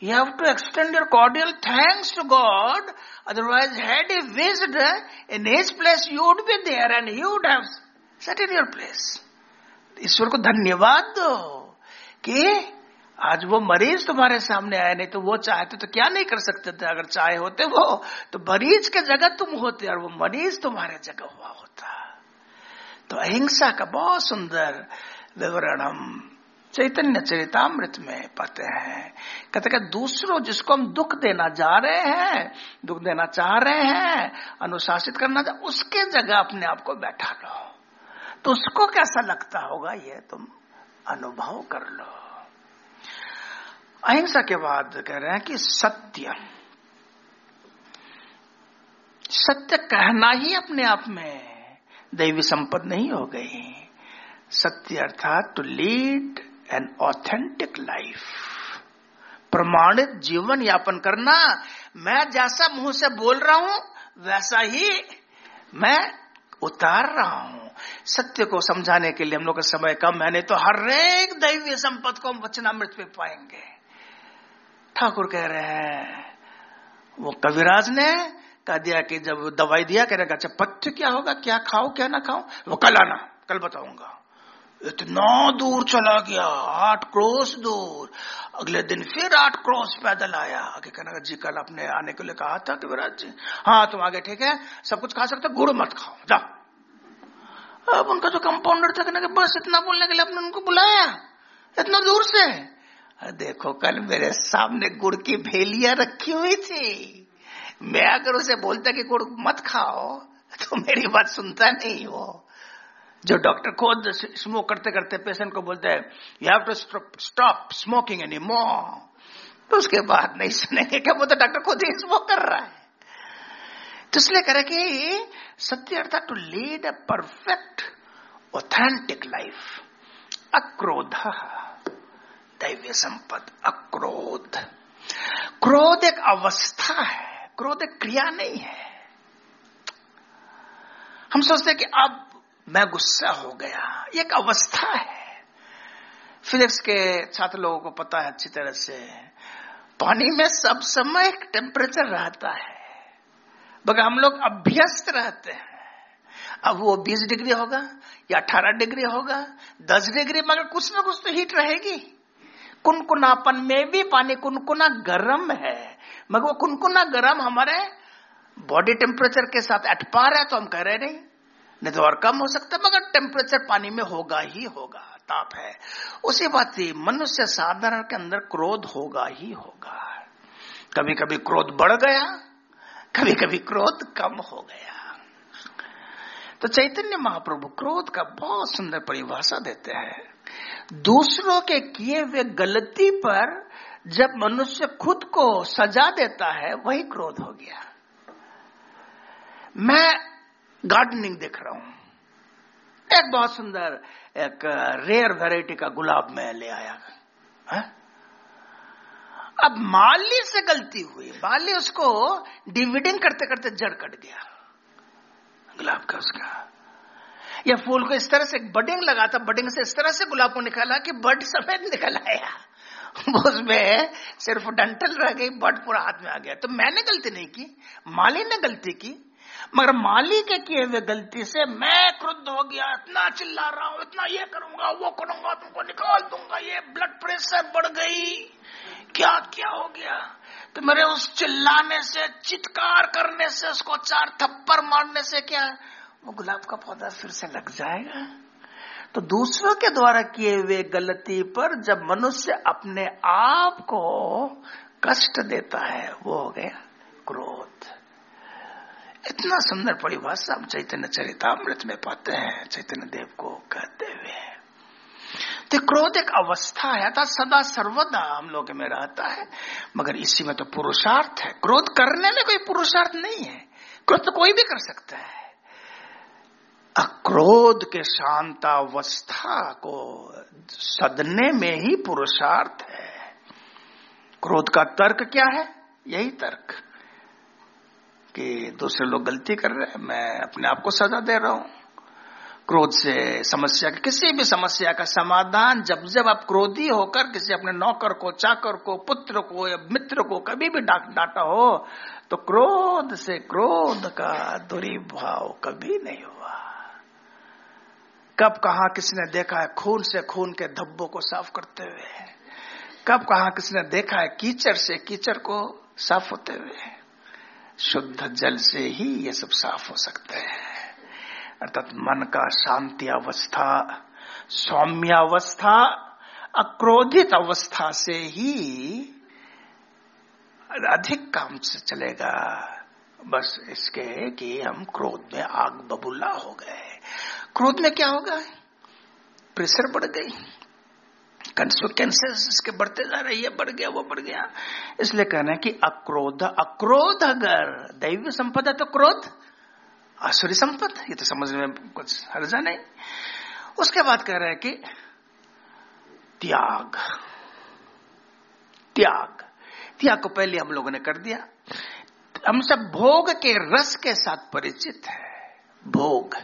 you have to extend your cordial thanks to God otherwise had a wizard in his place you would be there and you would have set in your place ईश्वर को धन्यवाद दो कि आज वो मरीज़ तुम्हारे सामने आए, नहीं तो वो चाहते तो क्या नहीं कर सकते थे? अगर चाहे होते वो तो मरीज़ के जगह तुम होते और वो मरीज़ तुम्हारे जगह हुआ होता। तो अहिंसा का बहुत सुंदर विवरण हम चैतन्य चरितामृत में पाते हैं। कहते कि दूसरों जिसको हम दुख देना जा रहे हैं, दुख देना चाह रहे हैं, अनुशासित करना चाह, उसके जगह अपने आप को बैठा लो। तो उसको कैसा लगता होगा ये तुम अनुभव कर लो। अहिंसा के बाद कह रहे हैं कि सत्य। सत्य कहना ही अपने आप में दैवी संपद नहीं हो गई। सत्य अर्थात to lead an authentic life प्रमाणित जीवन यापन करना, मैं जैसा मुँह से बोल रहा हूँ, वैसा ही मैं उतार रहा हूँ। सत्य को समझाने के लिए हम लोग का समय कम है, नहीं तो हर एक दैवीय संपद को हम वचनामृत में पाएँगे। ठाकुर कह रहे हैं, वो कविराज ने कह दिया कि जब दवाई दिया, कह रहे अच्छा पथ्य क्या होगा? क्या खाओ, क्या ना खाओ? वो कल आना, कल बताऊँगा। इतना दूर चला गया, आठ क्रोस दूर। अगले दिन फिर आठ क्रोस पैदल आया। आगे कहना जी, कल अपने आने के लिए कहा था कि विराज जी? हाँ तुम आगे ठीक है, सब कुछ खा सकते गुड़ मत खाओ, जाओ। अब उनका जो कंपाउंडर था कि बस इतना बोलने के लिए आपने उनको बुलाया, इतना दूर से? देखो, कल मेरे सामने गुड़ की भेलिया रखी हुई थी। मैं अगर उसे बोलता कि गुड़ मत खाओ तो मेरी बात सुनता नहीं वो। जो डॉक्टर खुद स्मोक करते करते पेशेंट को बोलते हैं you have to stop smoking any more तो उसके बाद नहीं सुनेंगे क्या वो तो डॉक्टर खुद ही स्मोक कर रहा है। तो इसलिए करे कि सत्य अर्थात to lead a perfect authentic life अक्रोध, दैव्य संपद, अक्रोध। क्रोध एक अवस्था है, क्रोध एक क्रिया नहीं है। हम सोचते हैं कि अब मैं गुस्सा हो गया। एक अवस्था है। फिजिक्स के छात्र लोगों को पता है अच्छी तरह से। पानी में सब समय एक टेम्परेचर रहता है। मगर हम लोग अभ्यस्त रहते हैं। अब वो 20 डिग्री होगा या 18 डिग्री होगा 10 डिग्री, मगर कुछ ना कुछ तो हीट रहेगी। कुनकुनापन में भी पानी कुनकुना गर्म है। मगर वो कुनकुना गर्म हमारे बॉडी टेम्परेचर के साथ अट पा रहा है तो हम कह रहे नहीं नहीं तो और कम हो सकता है मगर टेम्परेचर पानी में होगा ही होगा, ताप है। उसी बात मनुष्य साधारण के अंदर क्रोध होगा ही होगा। कभी कभी क्रोध बढ़ गया कभी कभी क्रोध कम हो गया। तो चैतन्य महाप्रभु क्रोध का बहुत सुंदर परिभाषा देते हैं। दूसरों के किए हुए गलती पर जब मनुष्य खुद को सजा देता है, वही क्रोध हो गया। मैं गार्डनिंग देख रहा हूँ। एक बहुत सुंदर, एक रेयर वैरायटी का गुलाब मैं ले आया। है? अब माली से गलती हुई। माली उसको डिविडिंग करते करते जड़ कट गया। गुलाब का उसका। या फूल को इस तरह से बडिंग लगा था बडिंग से इस तरह से गुलाब को निकाला कि बड सफ़ेद निकल आया। उसमें सिर्फ़ डंटल रह गई बड पूरा हाथ में आ गया। तो मैंने गलती नहीं की, माली ने गलती की। मगर माली के किए हुए गलती से मैं क्रुद्ध हो गया, इतना चिल्ला रहा हूँ, इतना ये करूँगा, वो करूँगा, तुमको निकाल दूँगा, ये ब्लड प्रेशर बढ़ गई। क्या क्या हो गया? तो मेरे उस चिल्लाने से, चित्कार करने से, उसको चार थप्पड़ मारने से क्या? वो गुलाब का पौधा फिर से लग जाएगा। तो दूसरों के द्वारा किए हुए गलती पर जब मनुष्य अपने आप को कष्ट देता है, वो हो गया क्रोध। इतना सुंदर परिभाषा हम चैतन्य चरितामृत में पाते हैं, चैतन्य देव को कहते हुए। तो क्रोध एक अवस्था है अर्थात सदा सर्वदा हम लोग में रहता है। मगर इसी में तो पुरुषार्थ है। क्रोध करने में कोई पुरुषार्थ नहीं है। क्रोध तो कोई भी कर सकता है। अक्रोध के शांतावस्था को सदने में ही पुरुषार्थ है। क्रोध का तर्क क्या है? यही तर्क। कि दूसरे लोग गलती कर रहे हैं, मैं अपने आप को सजा दे रहा हूँ। क्रोध से समस्या किसी भी समस्या का समाधान जब जब आप क्रोधी होकर किसी अपने नौकर को, चाकर को, पुत्र को या मित्र को कभी भी डांट, डांटा हो तो क्रोध से क्रोध का दुरीभाव कभी नहीं हुआ। कब कहा किसने देखा है खून से खून के धब्बों को साफ़ करते हुए? कब कहा किसने देखा है कीचड़ से कीचड़ को साफ़ होते हुए? शुद्ध जल से ही ये सब साफ़ हो सकते हैं। अर्थात मन का शांति अवस्था सौम्यावस्था, अक्रोधित अवस्था से ही अधिक काम से चलेगा। बस इसके कि हम क्रोध में आग बबूला हो गए। क्रोध में क्या होगा? प्रेशर बढ़ गई। कंसिक्वेंसेस इसके बढ़ते जा रहे ये बढ़ गया, वो बढ़ गया। इसलिए कहना है कि अक्रोध अक्रोध अगर, दैव संपदा तो क्रोध, आसुरी संपद, ये तो समझने में कुछ हर्जा नहीं। उसके बाद कह रहे हैं कि त्याग त्याग। त्याग को पहले हम लोगों ने कर दिया। हम सब भोग के रस के साथ परिचित है, भोग।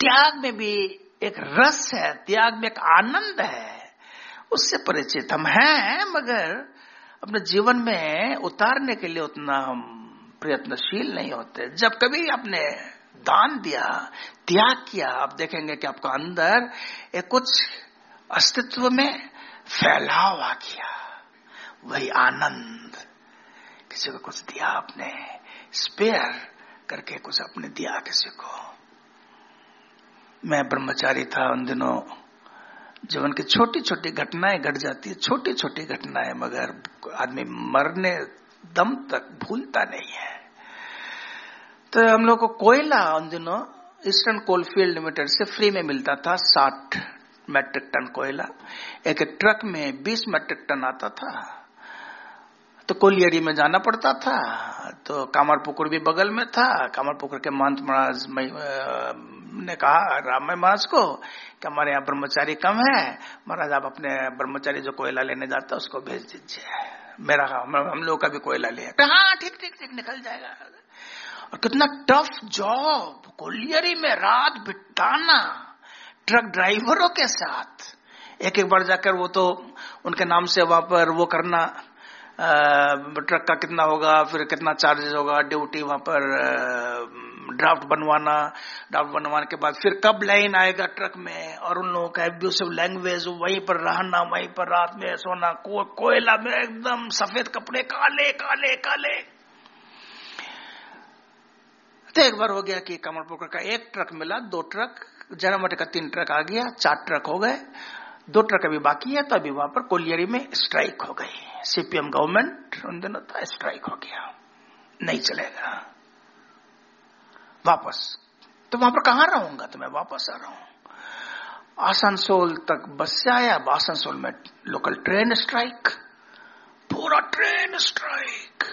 त्याग में भी एक रस है, त्याग में एक आनंद है, उससे परिचित हम हैं, मगर अपने जीवन में उतारने के लिए उतना हम प्रयत्नशील नहीं होते। जब कभी आपने दान दिया, त्याग किया, आप देखेंगे कि आपका अंदर एक कुछ अस्तित्व में फैलाव आ गया। वही आनंद। किसी को कुछ दिया आपने स्पेयर करके कुछ आपने दिया किसी को। मैं ब्रह्मचारी था, उन दिनों जीवन की छोटी छोटी घटनाएँ घट जाती है छोटी छोटी घटनाएँ, मगर आदमी मरने दम तक भूलता नहीं है। तो हम लोग को कोयला उन दिनों ईस्टर्न कोलफील्ड लिमिटेड से फ्री में मिलता था, साठ मैट्रिक टन कोयला। एक ट्रक में बीस मैट्रिक टन आता था। तो कोलियरी में जाना पड़ता था तो कामर पुकुर भी बगल में था। कामर पुकुर के महंत महाराज ने कहा, राम महाराज को, कि हमारे यहाँ ब्रह्मचारी कम है। महाराज, आप अपने ब्रह्मचारी जो कोयला लेने जाता है, उसको भेज दीजिए। मेरा, हम लोग का भी कोयला ले हाँ। ठीक ठीक ठीक, निकल जाएगा। और कितना टफ जॉब कोलियरी में रात बिताना ट्रक ड्राइवरों के साथ। एक एक बार जाकर वो तो उनके नाम से वहाँ पर वो करना ट्रक का कितना होगा फिर कितना चार्जेस होगा ड्यूटी वहाँ पर ड्राफ्ट बनवाना ड्राफ्ट बनवाने के बाद फिर कब लाइन आएगा ट्रक में? और उन लोगों का एब्यूसिव लैंग्वेज वहीं पर रहना वहीं पर रात में सोना को, कोयला में एकदम सफ़ेद कपड़े काले काले काले। तो एक बार हो गया कि कमलपुर का एक ट्रक मिला दो ट्रक जनमट का तीन ट्रक आ गया चार ट्रक हो गए। दो ट्रक अभी बाकी है तो अभी वहाँ पर कोलियरी में स्ट्राइक हो गई। सीपीएम गवर्नमेंट उन दिनों था स्ट्राइक हो गया। नहीं चलेगा। वापस। तो वहाँ पर कहा रहूँगा? तो मैं वापस आ रहा हूँ। आसनसोल तक बस से आया। अब आसनसोल में लोकल ट्रेन स्ट्राइक पूरा ट्रेन स्ट्राइक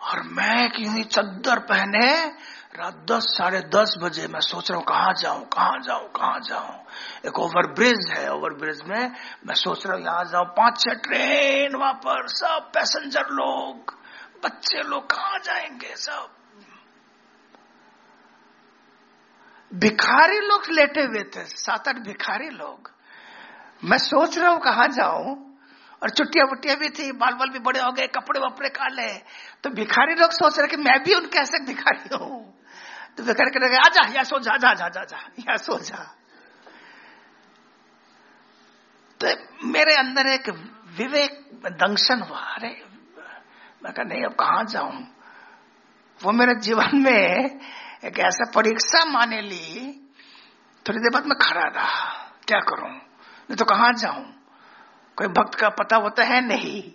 और मैं क्यों चद्दर पहने? रात दस, साढ़े दस बजे मैं सोच रहा हूँ, कहाँ जाऊँ, कहाँ जाऊँ कहाँ जाऊँ? एक ओवर ब्रिज है ओवर ब्रिज में मैं सोच रहा हूँ, यहाँ जाऊँ, पाँच छह ट्रेन वहाँ पर सब पैसेंजर लोग, बच्चे लोग कहा जाएँगे सब? भिखारी लोग लेटे हुए थे, सात आठ भिखारी लोग। मैं सोच रहा हूँ, कहाँ जाऊँ? और चुट्टिया वुट्टिया भी थी बाल बाल भी बड़े हो गए, कपड़े वपड़े काले तो भिखारी लोग सोच रहे कि मैं भी उनके ऐसे भिखारी हूँ। तो भिखारी कह आजा या सो जा जा जा जा जा या सो जा। तो मेरे अंदर एक विवेक दंशन हुआ, अरे, मैं कहा, नहीं, अब कहा जाऊँ? वो मेरे जीवन में एक ऐसा परीक्षा माने ली, थोड़ी देर बाद मैं खड़ा रहा, क्या करूँ? नहीं तो कहा जाऊँ? कोई भक्त का पता होता है नहीं।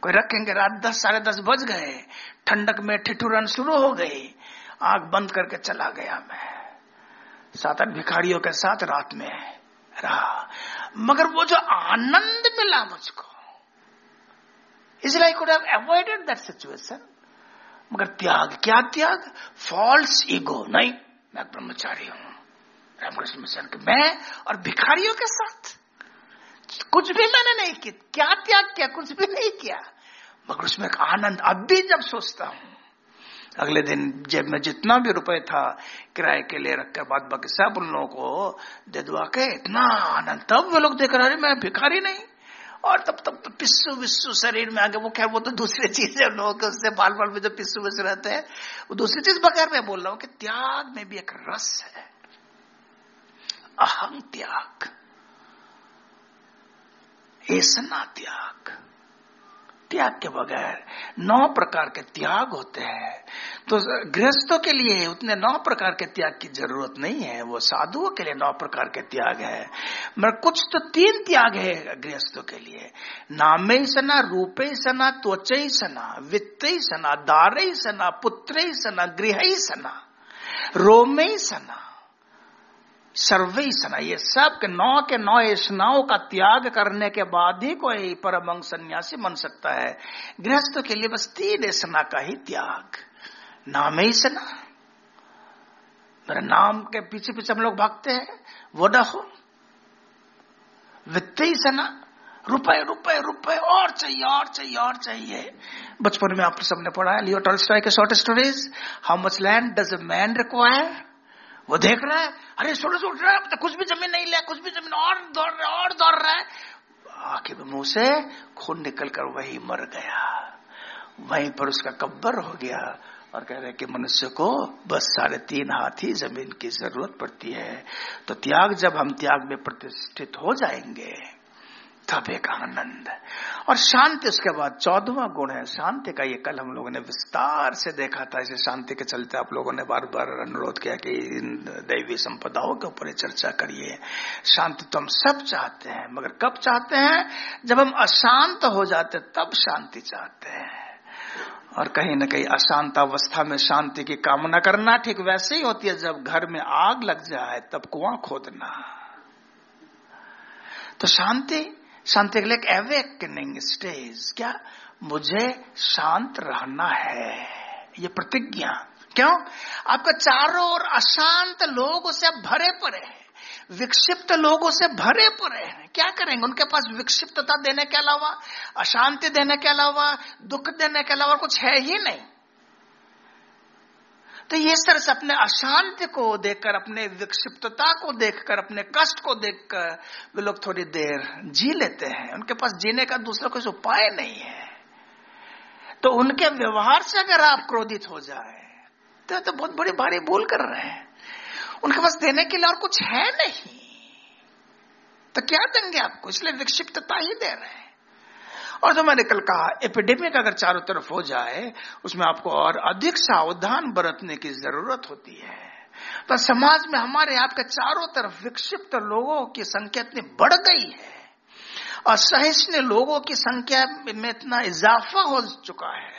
कोई रखेंगे रात दस, साढ़े दस बज गए। ठंडक में ठिठुरन शुरू हो गई आँख बंद करके चला गया मैं। सात आठ भिखारियों के साथ रात में रहा। मगर वो जो आनंद मिला मुझको, इसलिए I could have avoided that situation मगर त्याग, क्या त्याग? फॉल्स ईगो नहीं, मैं ब्रह्मचारी हूँ। रामकृष्ण मिशन के मैं और भिखारियों के साथ। कुछ भी मैंने नहीं किया। क्या त्याग किया? कुछ भी नहीं किया। मगर उसमें एक आनंद, अब भी जब सोचता हूँ अगले दिन जेब में जितना भी रुपए था, किराए के लिए रखकर बाद बाकी सब उन लोगों को दे दुआ के इतना आनंद। तब वे लोग देख रहे मैं भिखारी नहीं। और तब तब तो पिस्सू विस्सू शरीर में आगे वो खैर वो तो दूसरी चीज़ है लोग उससे बाल बाल में जो पिस्सू विस्सू रहते हैं, वो दूसरी चीज़ बगैर मैं बोल रहा हूँ कि त्याग में भी एक रस है। अहम त्याग। ऐसा त्याग। त्याग के बगैर नौ प्रकार के त्याग होते हैं। तो गृहस्थों के लिए उतने नौ प्रकार के त्याग की ज़रूरत नहीं है। वो साधुओं के लिए नौ प्रकार के त्याग है। मगर कुछ तो तीन त्याग है गृहस्थों के लिए। नामे सना, रूपे सना, त्वच सना, वित्त सना, दार सना, पुत्र सना, गृह सना, रोमे सना। सर्वे सना ये सब के नौ के नौ स्नाओं का त्याग करने के बाद ही कोई परमंग सन्यासी बन सकता है। गृहस्थ के लिए बस तीन स्ना का ही त्याग। नाम सना मेरे नाम के पीछे पीछे हम लोग भागते हैं। वो न हो वित्त ही सना रुपए रुपए रुपए, और चाहिए और चाहिए और चाहिए। बचपन में आप सबने पढ़ा है, लियो टॉलस्टॉय के short stories how much land does a man require वो देख रहा है, अरे सोलह सौ उठ रहा है तो कुछ भी ज़मीन नहीं लिया, कुछ भी ज़मीन और दौड़ रहा और दौड़ रहा है। आखिर मुँह से, खून निकल कर वही मर गया। वहीं पर उसका कब्बर हो गया और कह रहे कि मनुष्य को बस साढ़े तीन हाथ ही ज़मीन की ज़रूरत पड़ती है। तो त्याग, जब हम त्याग में प्रतिष्ठित हो जाएँगे तब एक आनंद और शांति, उसके बाद चौदवा गुण है, शांति का ये कल हम लोगों ने विस्तार से देखा था, इसे शांति के चलते आप लोगों ने बार बार अनुरोध किया कि इन दैवी संपदाओं के ऊपर चर्चा करिए। शांति तो हम सब चाहते हैं, मगर कब चाहते हैं? जब हम अशांत हो जाते, तब शांति चाहते हैं। और कहीं ना कहीं अशांत अवस्था में शांति की कामना करना ठीक वैसे ही होती है, जब घर में आग लग जाए, तब कुआँ खोदना। तो शांति शांति के लिए एक एवेकनिंग स्टेज क्या मुझे शांत रहना है? ये प्रतिज्ञा। क्यों? आपका चारों ओर अशांत लोगों से भरे पड़े हैं। विक्षिप्त लोगों से भरे पड़े हैं। क्या करेंगे? उनके पास विक्षिप्तता देने के अलावा, अशांति देने के अलावा, दुख देने के अलावा कुछ है ही नहीं। तो ये इस अपने अशांति को देखकर अपने विक्षिप्तता को देखकर अपने कष्ट को देखकर वे लोग थोड़ी देर जी लेते हैं। उनके पास जीने का दूसरा कोई उपाय नहीं है। तो उनके व्यवहार से अगर आप क्रोधित हो जाए तो, तो बहुत बड़ी भारी भूल कर रहे हैं। उनके पास देने के लिए और कुछ है नहीं। तो क्या देंगे आपको? इसलिए विक्षिप्तता ही दे रहे हैं। और जो मैंने कल कहा एपिडेमिक अगर चारों तरफ़ हो जाए, उसमें आपको और अधिक सावधान बरतने की ज़रूरत होती है। तो समाज में हमारे आपके चारों तरफ़ विक्षिप्त लोगों की संख्या इतनी बढ़ गई है और सहिष्णु लोगों की संख्या में इतना इजाफा हो चुका है।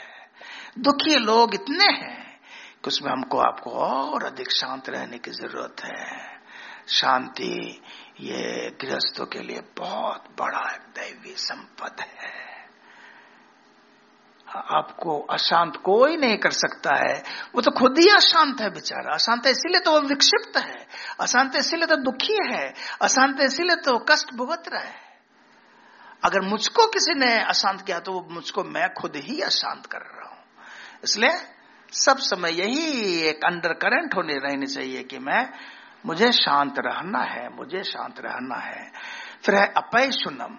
दुखी लोग इतने हैं कि उसमें हमको आपको और अधिक शांत रहने की ज़रूरत है। शांति ये गृहस्थों के लिए बहुत बड़ा दैवी संपद है। आपको अशांत कोई नहीं कर सकता है। वो तो खुद ही अशांत है बेचारा। अशांत इसीलिए तो वो विक्षिप्त है। अशांत इसीलिए तो दुखी है। अशांत इसीलिए तो कष्ट भुगत रहा है। अगर मुझको किसी ने अशांत किया तो वो मुझको मैं खुद ही अशांत कर रहा हूँ। इसलिए सब समय यही एक अंडर करंट होने रहनी चाहिए कि मैं, मुझे शांत रहना है, मुझे शांत रहना है। फिर है अपय सुनम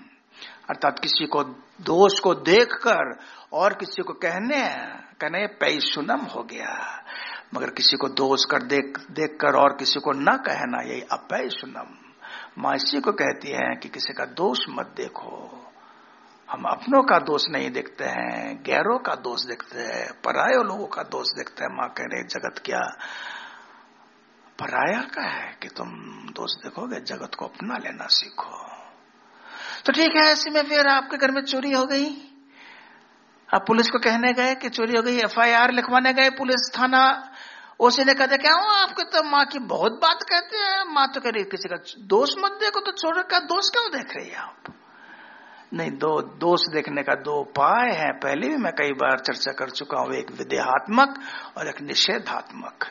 अर्थात किसी को, दोष को देखकर और किसी को कहने कहने, पैसुनम हो गया। मगर किसी को दोष कर देख देख कर और किसी को न कहना, यही अपय सुनम माँ इसी को कहती है कि किसी का दोष मत देखो। हम अपनों का दोष नहीं देखते हैं, गैरों का दोष देखते हैं पराये लोगों का दोष देखते हैं। माँ कह रहे जगत क्या पराया का है कि तुम दोष देखोगे? जगत को अपना लेना सीखो। तो ठीक है ऐसे में फिर आपके घर में चोरी हो गई। आप पुलिस को कहने गए कि चोरी हो गई, एफआईआर लिखवाने गए पुलिस थाना। ओसी ने कहते क्या हो आपके तो माँ की बहुत बात कहते हैं। माँ तो कह रही किसी का दोष मत देखो तो चोर का दोष क्यों देख रही है आप? नहीं, दो, दोष देखने का दो उपाय है। पहले भी मैं कई बार चर्चा कर चुका हूँ, एक विदेहात्मक और एक निषेधात्मक।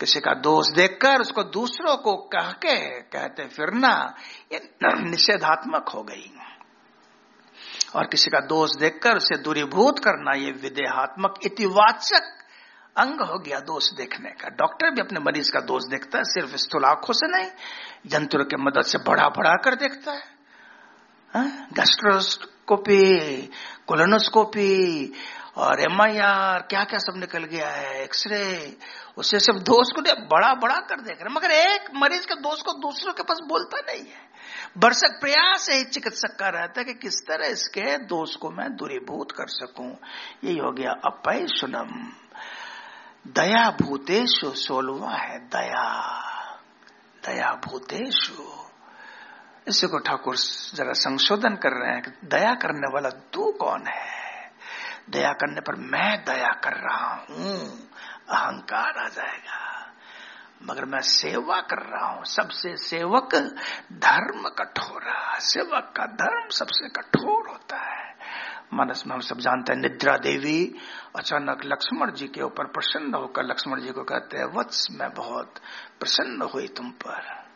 किसी का दोष देखकर उसको दूसरों को कह के कहते फिरना, ये निषेधात्मक हो गई। और किसी का दोष देखकर उसे दूरीभूत करना ये विदेहात्मक इतिवाचक अंग हो गया दोष देखने का। डॉक्टर भी अपने मरीज़ का दोष देखता है, सिर्फ़ स्थूल आँखों से नहीं जंतुर के मदद से बढ़ा बढ़ा कर देखता है? गैस्ट्रोस्कोपी, कोलोनोस्कोपी और एम आई आर क्या क्या सब निकल गया है, एक्सरे, उससे सब दोष को बड़ा बड़ा कर देख रहे मगर एक मरीज़ के दोष को दूसरों के पास बोलता नहीं है। बरसक प्रयास है चिकित्सक का रहता है कि किस तरह इसके दोष को मैं दूरीभूत कर सकूँ। यही हो गया अपय सुनम दया भूतेशु सोलवा है दया। दया भूतेशु इसी को ठाकुर जरा संशोधन कर रहे हैं कि दया करने वाला तू कौन है? दया करने पर मैं दया कर रहा हूँ। अहंकार आ जाएगा। मगर मैं सेवा कर रहा हूँ। सबसे सेवक धर्म कठोर सेवक का धर्म सबसे कठोर होता है। मानस में हम सब जानते हैं निद्रा देवी। अचानक लक्ष्मण जी के ऊपर प्रसन्न होकर लक्ष्मण जी को कहते हैं, वत्स, मैं बहुत प्रसन्न हुई तुम पर।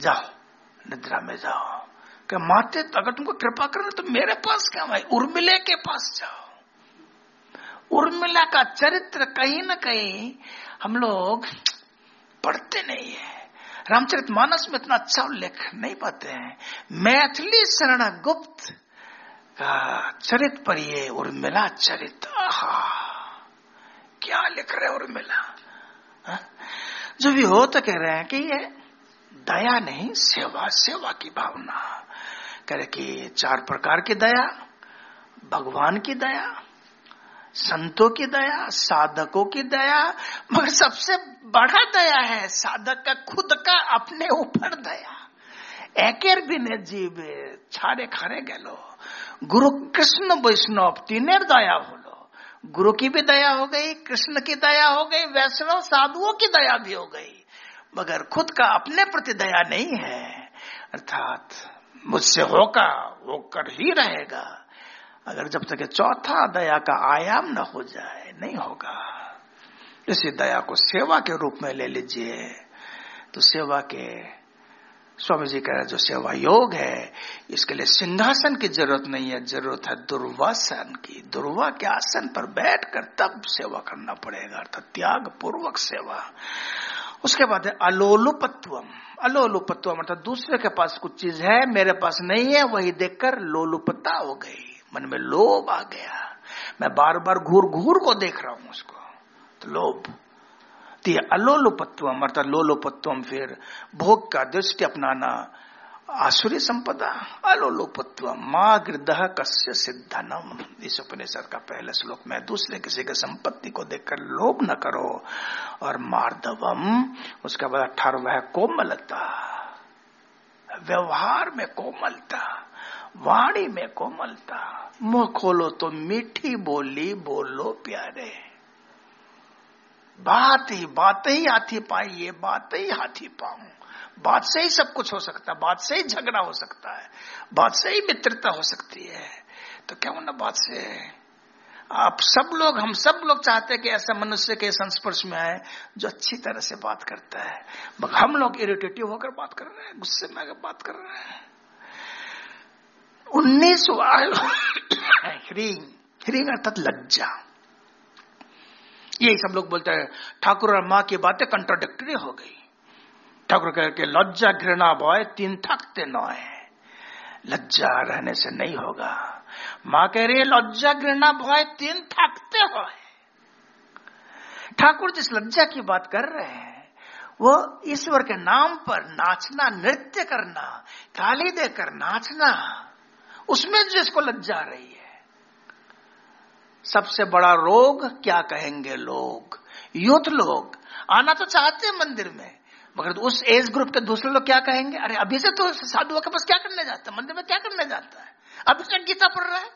जाओ, निद्रा में जाओ। क्या माते, अगर तुमको कृपा करना तो मेरे पास क्या भाई? उर्मिले के पास जाओ। उर्मिला का चरित्र कहीं ना कहीं हम लोग पढ़ते नहीं है। रामचरित मानस में इतना अच्छा उल्लेख नहीं पाते हैं। मैथिली शरण गुप्त का चरित पर ये उर्मिला चरित क्या लिख रहे उर्मिला? हाँ? जो भी हो तो कह रहे हैं कि ये दया नहीं, सेवा सेवा की भावना। कह रहे कि चार प्रकार की दया, भगवान की दया, संतों की दया, साधकों की दया, मगर सबसे बड़ा दया है साधक का, खुद का अपने ऊपर दया। एकेर ने जीव छारे खारे गलो। गुरु कृष्ण वैष्णव तीनेर दया बोलो गुरु की भी दया हो गई, कृष्ण की दया हो गई, वैष्णव साधुओं की दया भी हो गई। मगर खुद का अपने प्रति दया नहीं है। अर्थात मुझसे होगा होकर ही रहेगा। अगर जब तक चौथा दया का आयाम न हो जाए, नहीं होगा। इसी दया को सेवा के रूप में ले लीजिए। तो सेवा के, स्वामी जी कह रहे जो सेवा योग है, इसके लिए सिंहासन की ज़रूरत नहीं है। ज़रूरत है दुर्वासन की। दुर्वा के आसन पर बैठकर तब सेवा करना पड़ेगा, अर्थात त्याग पूर्वक सेवा। उसके बाद है अलोलुपत्वम। अलोलुपत्वम मतलब दूसरे के पास कुछ चीज़ है, मेरे पास नहीं है, वही देखकर लोलुपता हो गई। मन में लोभ आ गया। मैं बार बार घूर घूर को देख रहा हूँ उसको। तो लोभ। तो ये अलोलुपत्वम अर्थात लोलोपत्वम फिर भोग का दृष्टि अपनाना आसुरी संपदा अलोलोपत्व माँ गृदह कस्य सिद्धनम। इस उपनिषद का पहले श्लोक में दूसरे किसी के संपत्ति को देखकर लोभ न करो। और मार्दवम, उसका बाद अठारवा है कोमलता। व्यवहार में कोमलता, वाणी में कोमलता। मुँह खोलो तो मीठी बोली बोलो प्यारे। बात ही बात ही हाथी पाई ये बात ही हाथी पाऊँ। बात से ही सब कुछ हो सकता है, बात से ही झगड़ा हो सकता है, बात से ही मित्रता हो सकती है। तो क्या ना बात से? आप सब लोग, हम सब लोग चाहते हैं कि ऐसा मनुष्य के संस्पर्श में आए जो अच्छी तरह से बात करता है। हम लोग इरिटेटिव होकर बात कर रहे हैं, गुस्से में आकर बात कर रहे हैं। उन्नीस ह्रींग अर्थात लज्जा। यही सब लोग बोलते हैं, ठाकुर और माँ की बातें कंट्रोडिक्टरी हो गई। ठाकुर कह के लज्जा घृणा बॉय तीन थकते न लज्जा रहने से नहीं होगा। माँ कह रही लज्जा घृणा भय तीन थकते हो ठाकुर जिस लज्जा की बात कर रहे हैं, वो ईश्वर के नाम पर नाचना, नृत्य करना, ताली देकर नाचना, उसमें जिसको लज्जा रही है। सबसे बड़ा रोग क्या कहेंगे लोग? यूथ लोग। आना तो चाहते हैं मंदिर में। मगर तो उस एज ग्रुप के दूसरे लोग क्या कहेंगे? अरे, अभी से तो साधुओं के पास क्या करने जाता है? मंदिर में क्या करने जाता है? अभी से गीता पढ़ रहा है।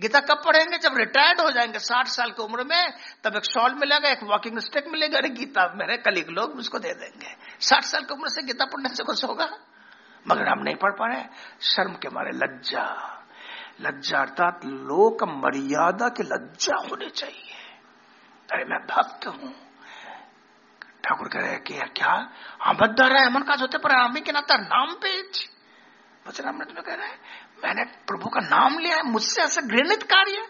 गीता कब पढ़ेंगे? जब रिटायर्ड हो जाएँगे, साठ साल की उम्र में, तब एक शॉल मिलेगा, एक वॉकिंग स्टिक मिलेगा। अरे, गीता, मेरे कलीग लोग उसको दे देंगे। साठ साल की उम्र से गीता पढ़ने से कुछ होगा? मगर हम नहीं पढ़ पा रहे शर्म के मारे, लज्जा। लज्जा अर्थात लोक मर्यादा की लज्जा होनी चाहिए। अरे, मैं भक्त हूँ। ठाकुर कह रहे कि क्या? अबद्ध है मन का होते पर आम्ही के नाता नाम पेज वचनामृत में कह रहे हैं, मैंने प्रभु का नाम लिया है, मुझसे ऐसा घृणित कार्य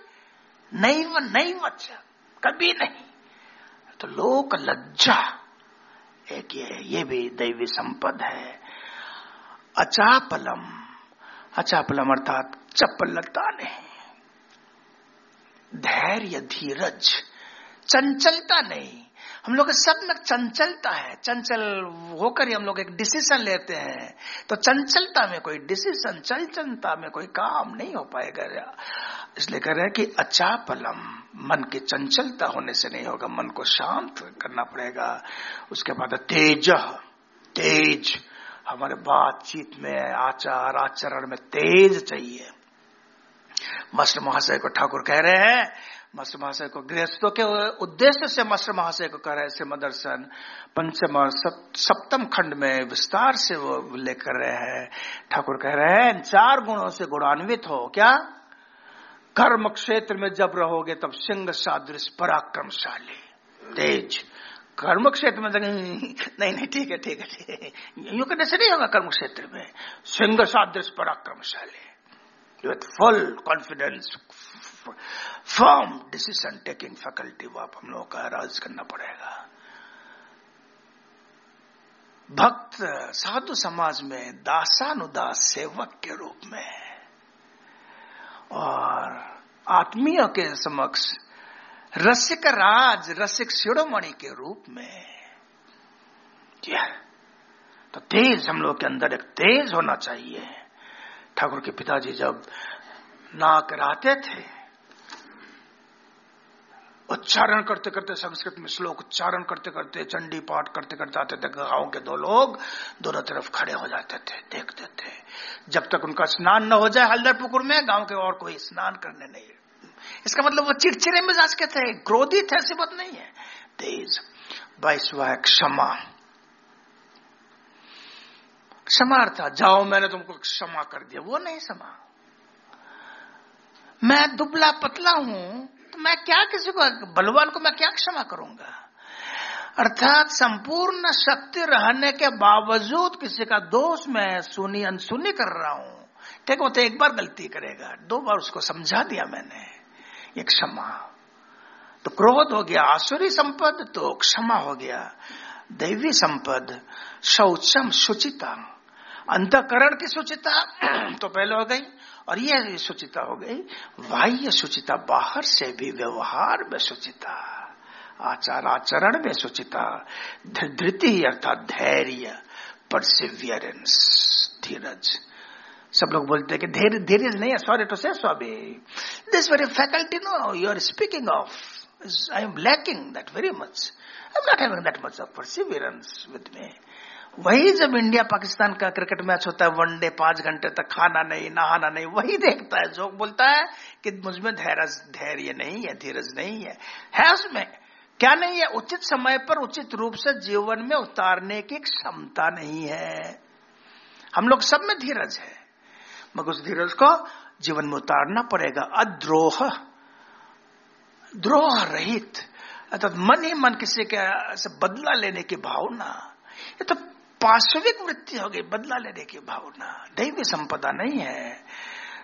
नहीं व नहीं बच्चा कभी नहीं। तो लोक लज्जा, एक ये ये भी दैवी संपद है। अचापलम अचापलम अर्थात चपलता नहीं धैर्य धीरज, चंचलता नहीं। हम लोग सब में चंचलता है, चंचल होकर ही हम लोग एक डिसीज़न लेते हैं। तो चंचलता में कोई डिसीज़न चंचलता में कोई काम नहीं हो पाएगा। इसलिए कह रहे हैं कि अचापलम मन की चंचलता होने से नहीं होगा, मन को शांत करना पड़ेगा। उसके बाद तेज तेज, हमारे बातचीत में, आचार, आचरण में तेज चाहिए। मस्त महाशय को ठाकुर कह रहे हैं मस्त महाशय को गृहस्थों। के उद्देश्य से मस्त महाशय को कह रहे हैं श्रीमदर्शन पंचम और सप्तम खंड में विस्तार से वो उल्लेख कर रहे हैं। ठाकुर कह रहे हैं, चार गुणों से गुणान्वित हो क्या? कर्म क्षेत्र में जब रहोगे तब सिंह सादृश पराक्रमशाली। तेज। कर्म क्षेत्र में नहीं नहीं ठीक है ठीक है ठीक है। यूँ करने से नहीं होगा कर्म क्षेत्र में। सिंह सादृश पराक्रमशाली। With full confidence firm decision taking faculty वो आप हम लोगों का राज करना पड़ेगा। भक्त साधु समाज में दासानुदास सेवक के रूप में और आत्मीय के समक्ष रसिक राज, रसिक शिरोमणि के रूप में तो तेज हम लोग के अंदर एक तेज होना चाहिए। ठाकुर के पिताजी जब नाक कराते थे उच्चारण करते करते संस्कृत में श्लोक उच्चारण करते करते, चंडी पाठ करते करते आते थे गाँव के दो लोग दोनों तरफ़ खड़े हो जाते थे देखते थे जब तक उनका स्नान न हो जाए हल्दर पुकुर में, गाँव के और कोई स्नान करने नहीं। इसका मतलब वो चिड़चिड़े मिजाज के थे क्रोधित ऐसी बात नहीं है। तेज, बाईसवा है, क्षमा। क्षमा था, जाओ, मैंने तुमको क्षमा कर दिया। वो नहीं समा मैं दुबला पतला हूँ तो मैं क्या किसी को, बलवान को मैं क्या क्षमा करूँगा? अर्थात संपूर्ण शक्ति रहने के बावजूद किसी का दोष मैं सुनी, अनसुनी कर रहा हूँ। ठीक वो तो एक बार गलती करेगा। दो बार उसको समझा दिया मैंने, ये क्षमा। तो क्रोध हो गया, आसुरी संपद तो क्षमा हो गया। दैवी संपद, शौचम शुचिता। अंतकरण की शुचिता तो पहले हो गई। और यह शुचिता हो गई। बाह्य शुचिता बाहर से भी व्यवहार में शुचिता आचार आचरण में शुचिता धृति अर्थात धैर्य परसिवियरेंस धीरज। सब लोग बोलते हैं कि धैर्य धैर्य नहीं है sorry to say Swami. This very faculty no you are speaking of I am lacking that very much I am not having that much of perseverance with me वही जब इंडिया पाकिस्तान का क्रिकेट मैच होता है वनडे पाँच घंटे तक खाना नहीं, नहाना नहीं, वही देखता है जो बोलता है कि मुझमें धैर्य धैर्य नहीं है, धीरज नहीं है। है उसमें। क्या नहीं है? उचित समय पर उचित रूप से जीवन में उतारने की क्षमता नहीं है। हम लोग सब में धीरज है। मगर उस धीरज को जीवन में उतारना पड़ेगा। अद्रोह। द्रोह रहित। अर्थात मन ही मन किसी के से बदला लेने की भावना। ये तो पार्श्विक वृत्ति हो गई, बदला लेने की भावना। दैवी संपदा नहीं है।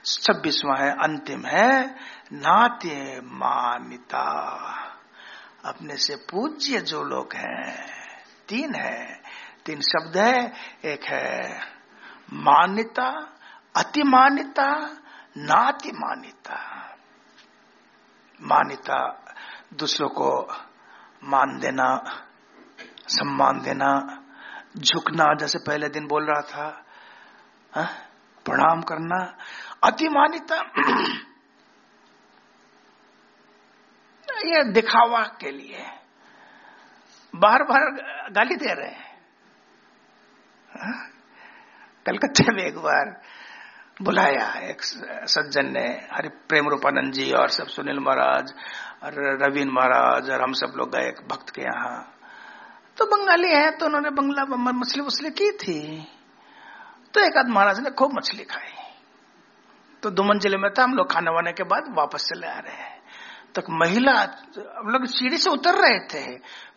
छब्बीसवा है, अंतिम है, नाते मान्यता अपने से पूज्य जो लोग हैं, तीन है। तीन शब्द है, एक है मान्यता अतिमान्यता नाति मान्यता मान्यता दूसरों को मान देना, सम्मान देना झुकना, जैसे पहले दिन बोल रहा था, हा? प्रणाम करना। अतिमानिता ये दिखावा के लिए। बार बार गाली दे रहे हैं। कलकत्ते में एक बार बुलाया एक सज्जन ने हरि प्रेम रूपानंद जी और सब सुनील महाराज और रवीन महाराज और हम सब लोग गए भक्त के यहाँ। तो बंगाली है तो उन्होंने बंगला मछली वछली की थी। तो एक आध महाराज ने खूब मछली खाई। तो दुमन ज़िले में था, हम लोग खाना वाने के बाद वापस चले आ रहे हैं। तो महिला, हम लोग सीढ़ी से उतर रहे थे।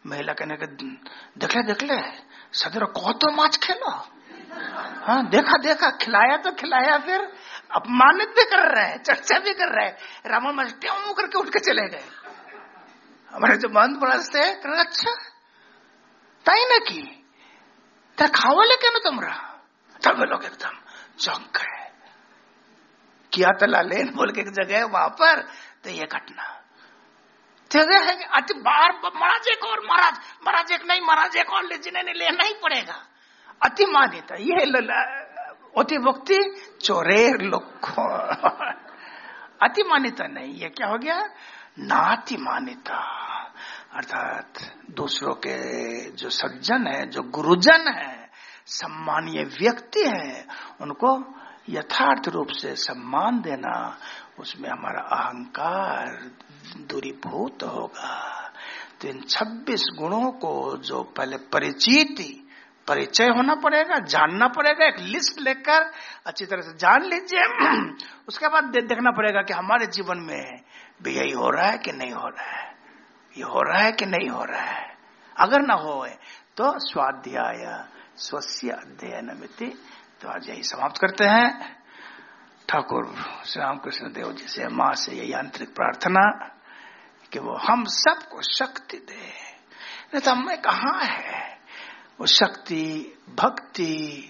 महिला कहने के देख ले देख ले सदर कौ तो माछ खेलो। हाँ देखा देखा, खिलाया तो खिलाया, फिर अपमानित भी कर रहे हैं, चर्चा भी कर रहे हैं। रामा माछ ट्यों करके उठ के चले गए। हमारे जो बंद बरस थे अच्छा की त्या खावले क्या ना तुमरा तब लोग एकदम चौंक गए। किया तला लेन बोल के एक जगह वहाँ पर तो ये घटना। जगह है अति बार महाराज एक और, महाराज महाराज एक नहीं, महाराज एक और ले, जिन्हें लेना ही पड़ेगा। अति मान्यता, ये अति भक्ति चोरे लोग। अति मान्यता नहीं, ये क्या हो गया? नाति मान्यता। अर्थात दूसरों के जो सज्जन है, जो गुरुजन है, सम्मानीय व्यक्ति है, उनको यथार्थ रूप से सम्मान देना, उसमें हमारा अहंकार दूरीभूत होगा। तो इन 26 गुणों को जो पहले परिचित, परिचय होना पड़ेगा, जानना पड़ेगा, एक लिस्ट लेकर अच्छी तरह से जान लीजिए। उसके बाद देखना पड़ेगा कि हमारे जीवन में भी यही हो रहा है कि नहीं हो रहा है। ये हो रहा है कि नहीं हो रहा है? अगर ना हो तो स्वाध्याय, स्वस्य अध्ययन मिति तो आज यही समाप्त करते हैं। ठाकुर श्री रामकृष्ण देव जी से, माँ से यही आंतरिक प्रार्थना कि वो हम सबको शक्ति दे। नहीं तो हमें कहा है? वो शक्ति, भक्ति,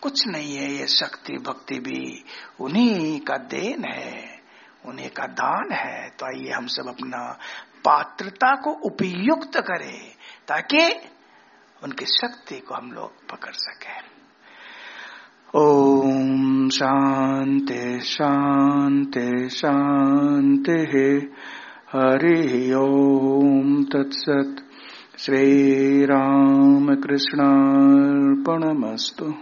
कुछ नहीं है ये शक्ति, भक्ति भी उन्हीं का देन है, उन्हीं का दान है। तो आइए हम सब अपना पात्रता को उपयुक्त करे, ताकि उनकी शक्ति को हम लोग पकड़ सके। ओम शांति शांति शांति हरि ओम तत्सत। श्री राम कृष्णार्पणमस्तु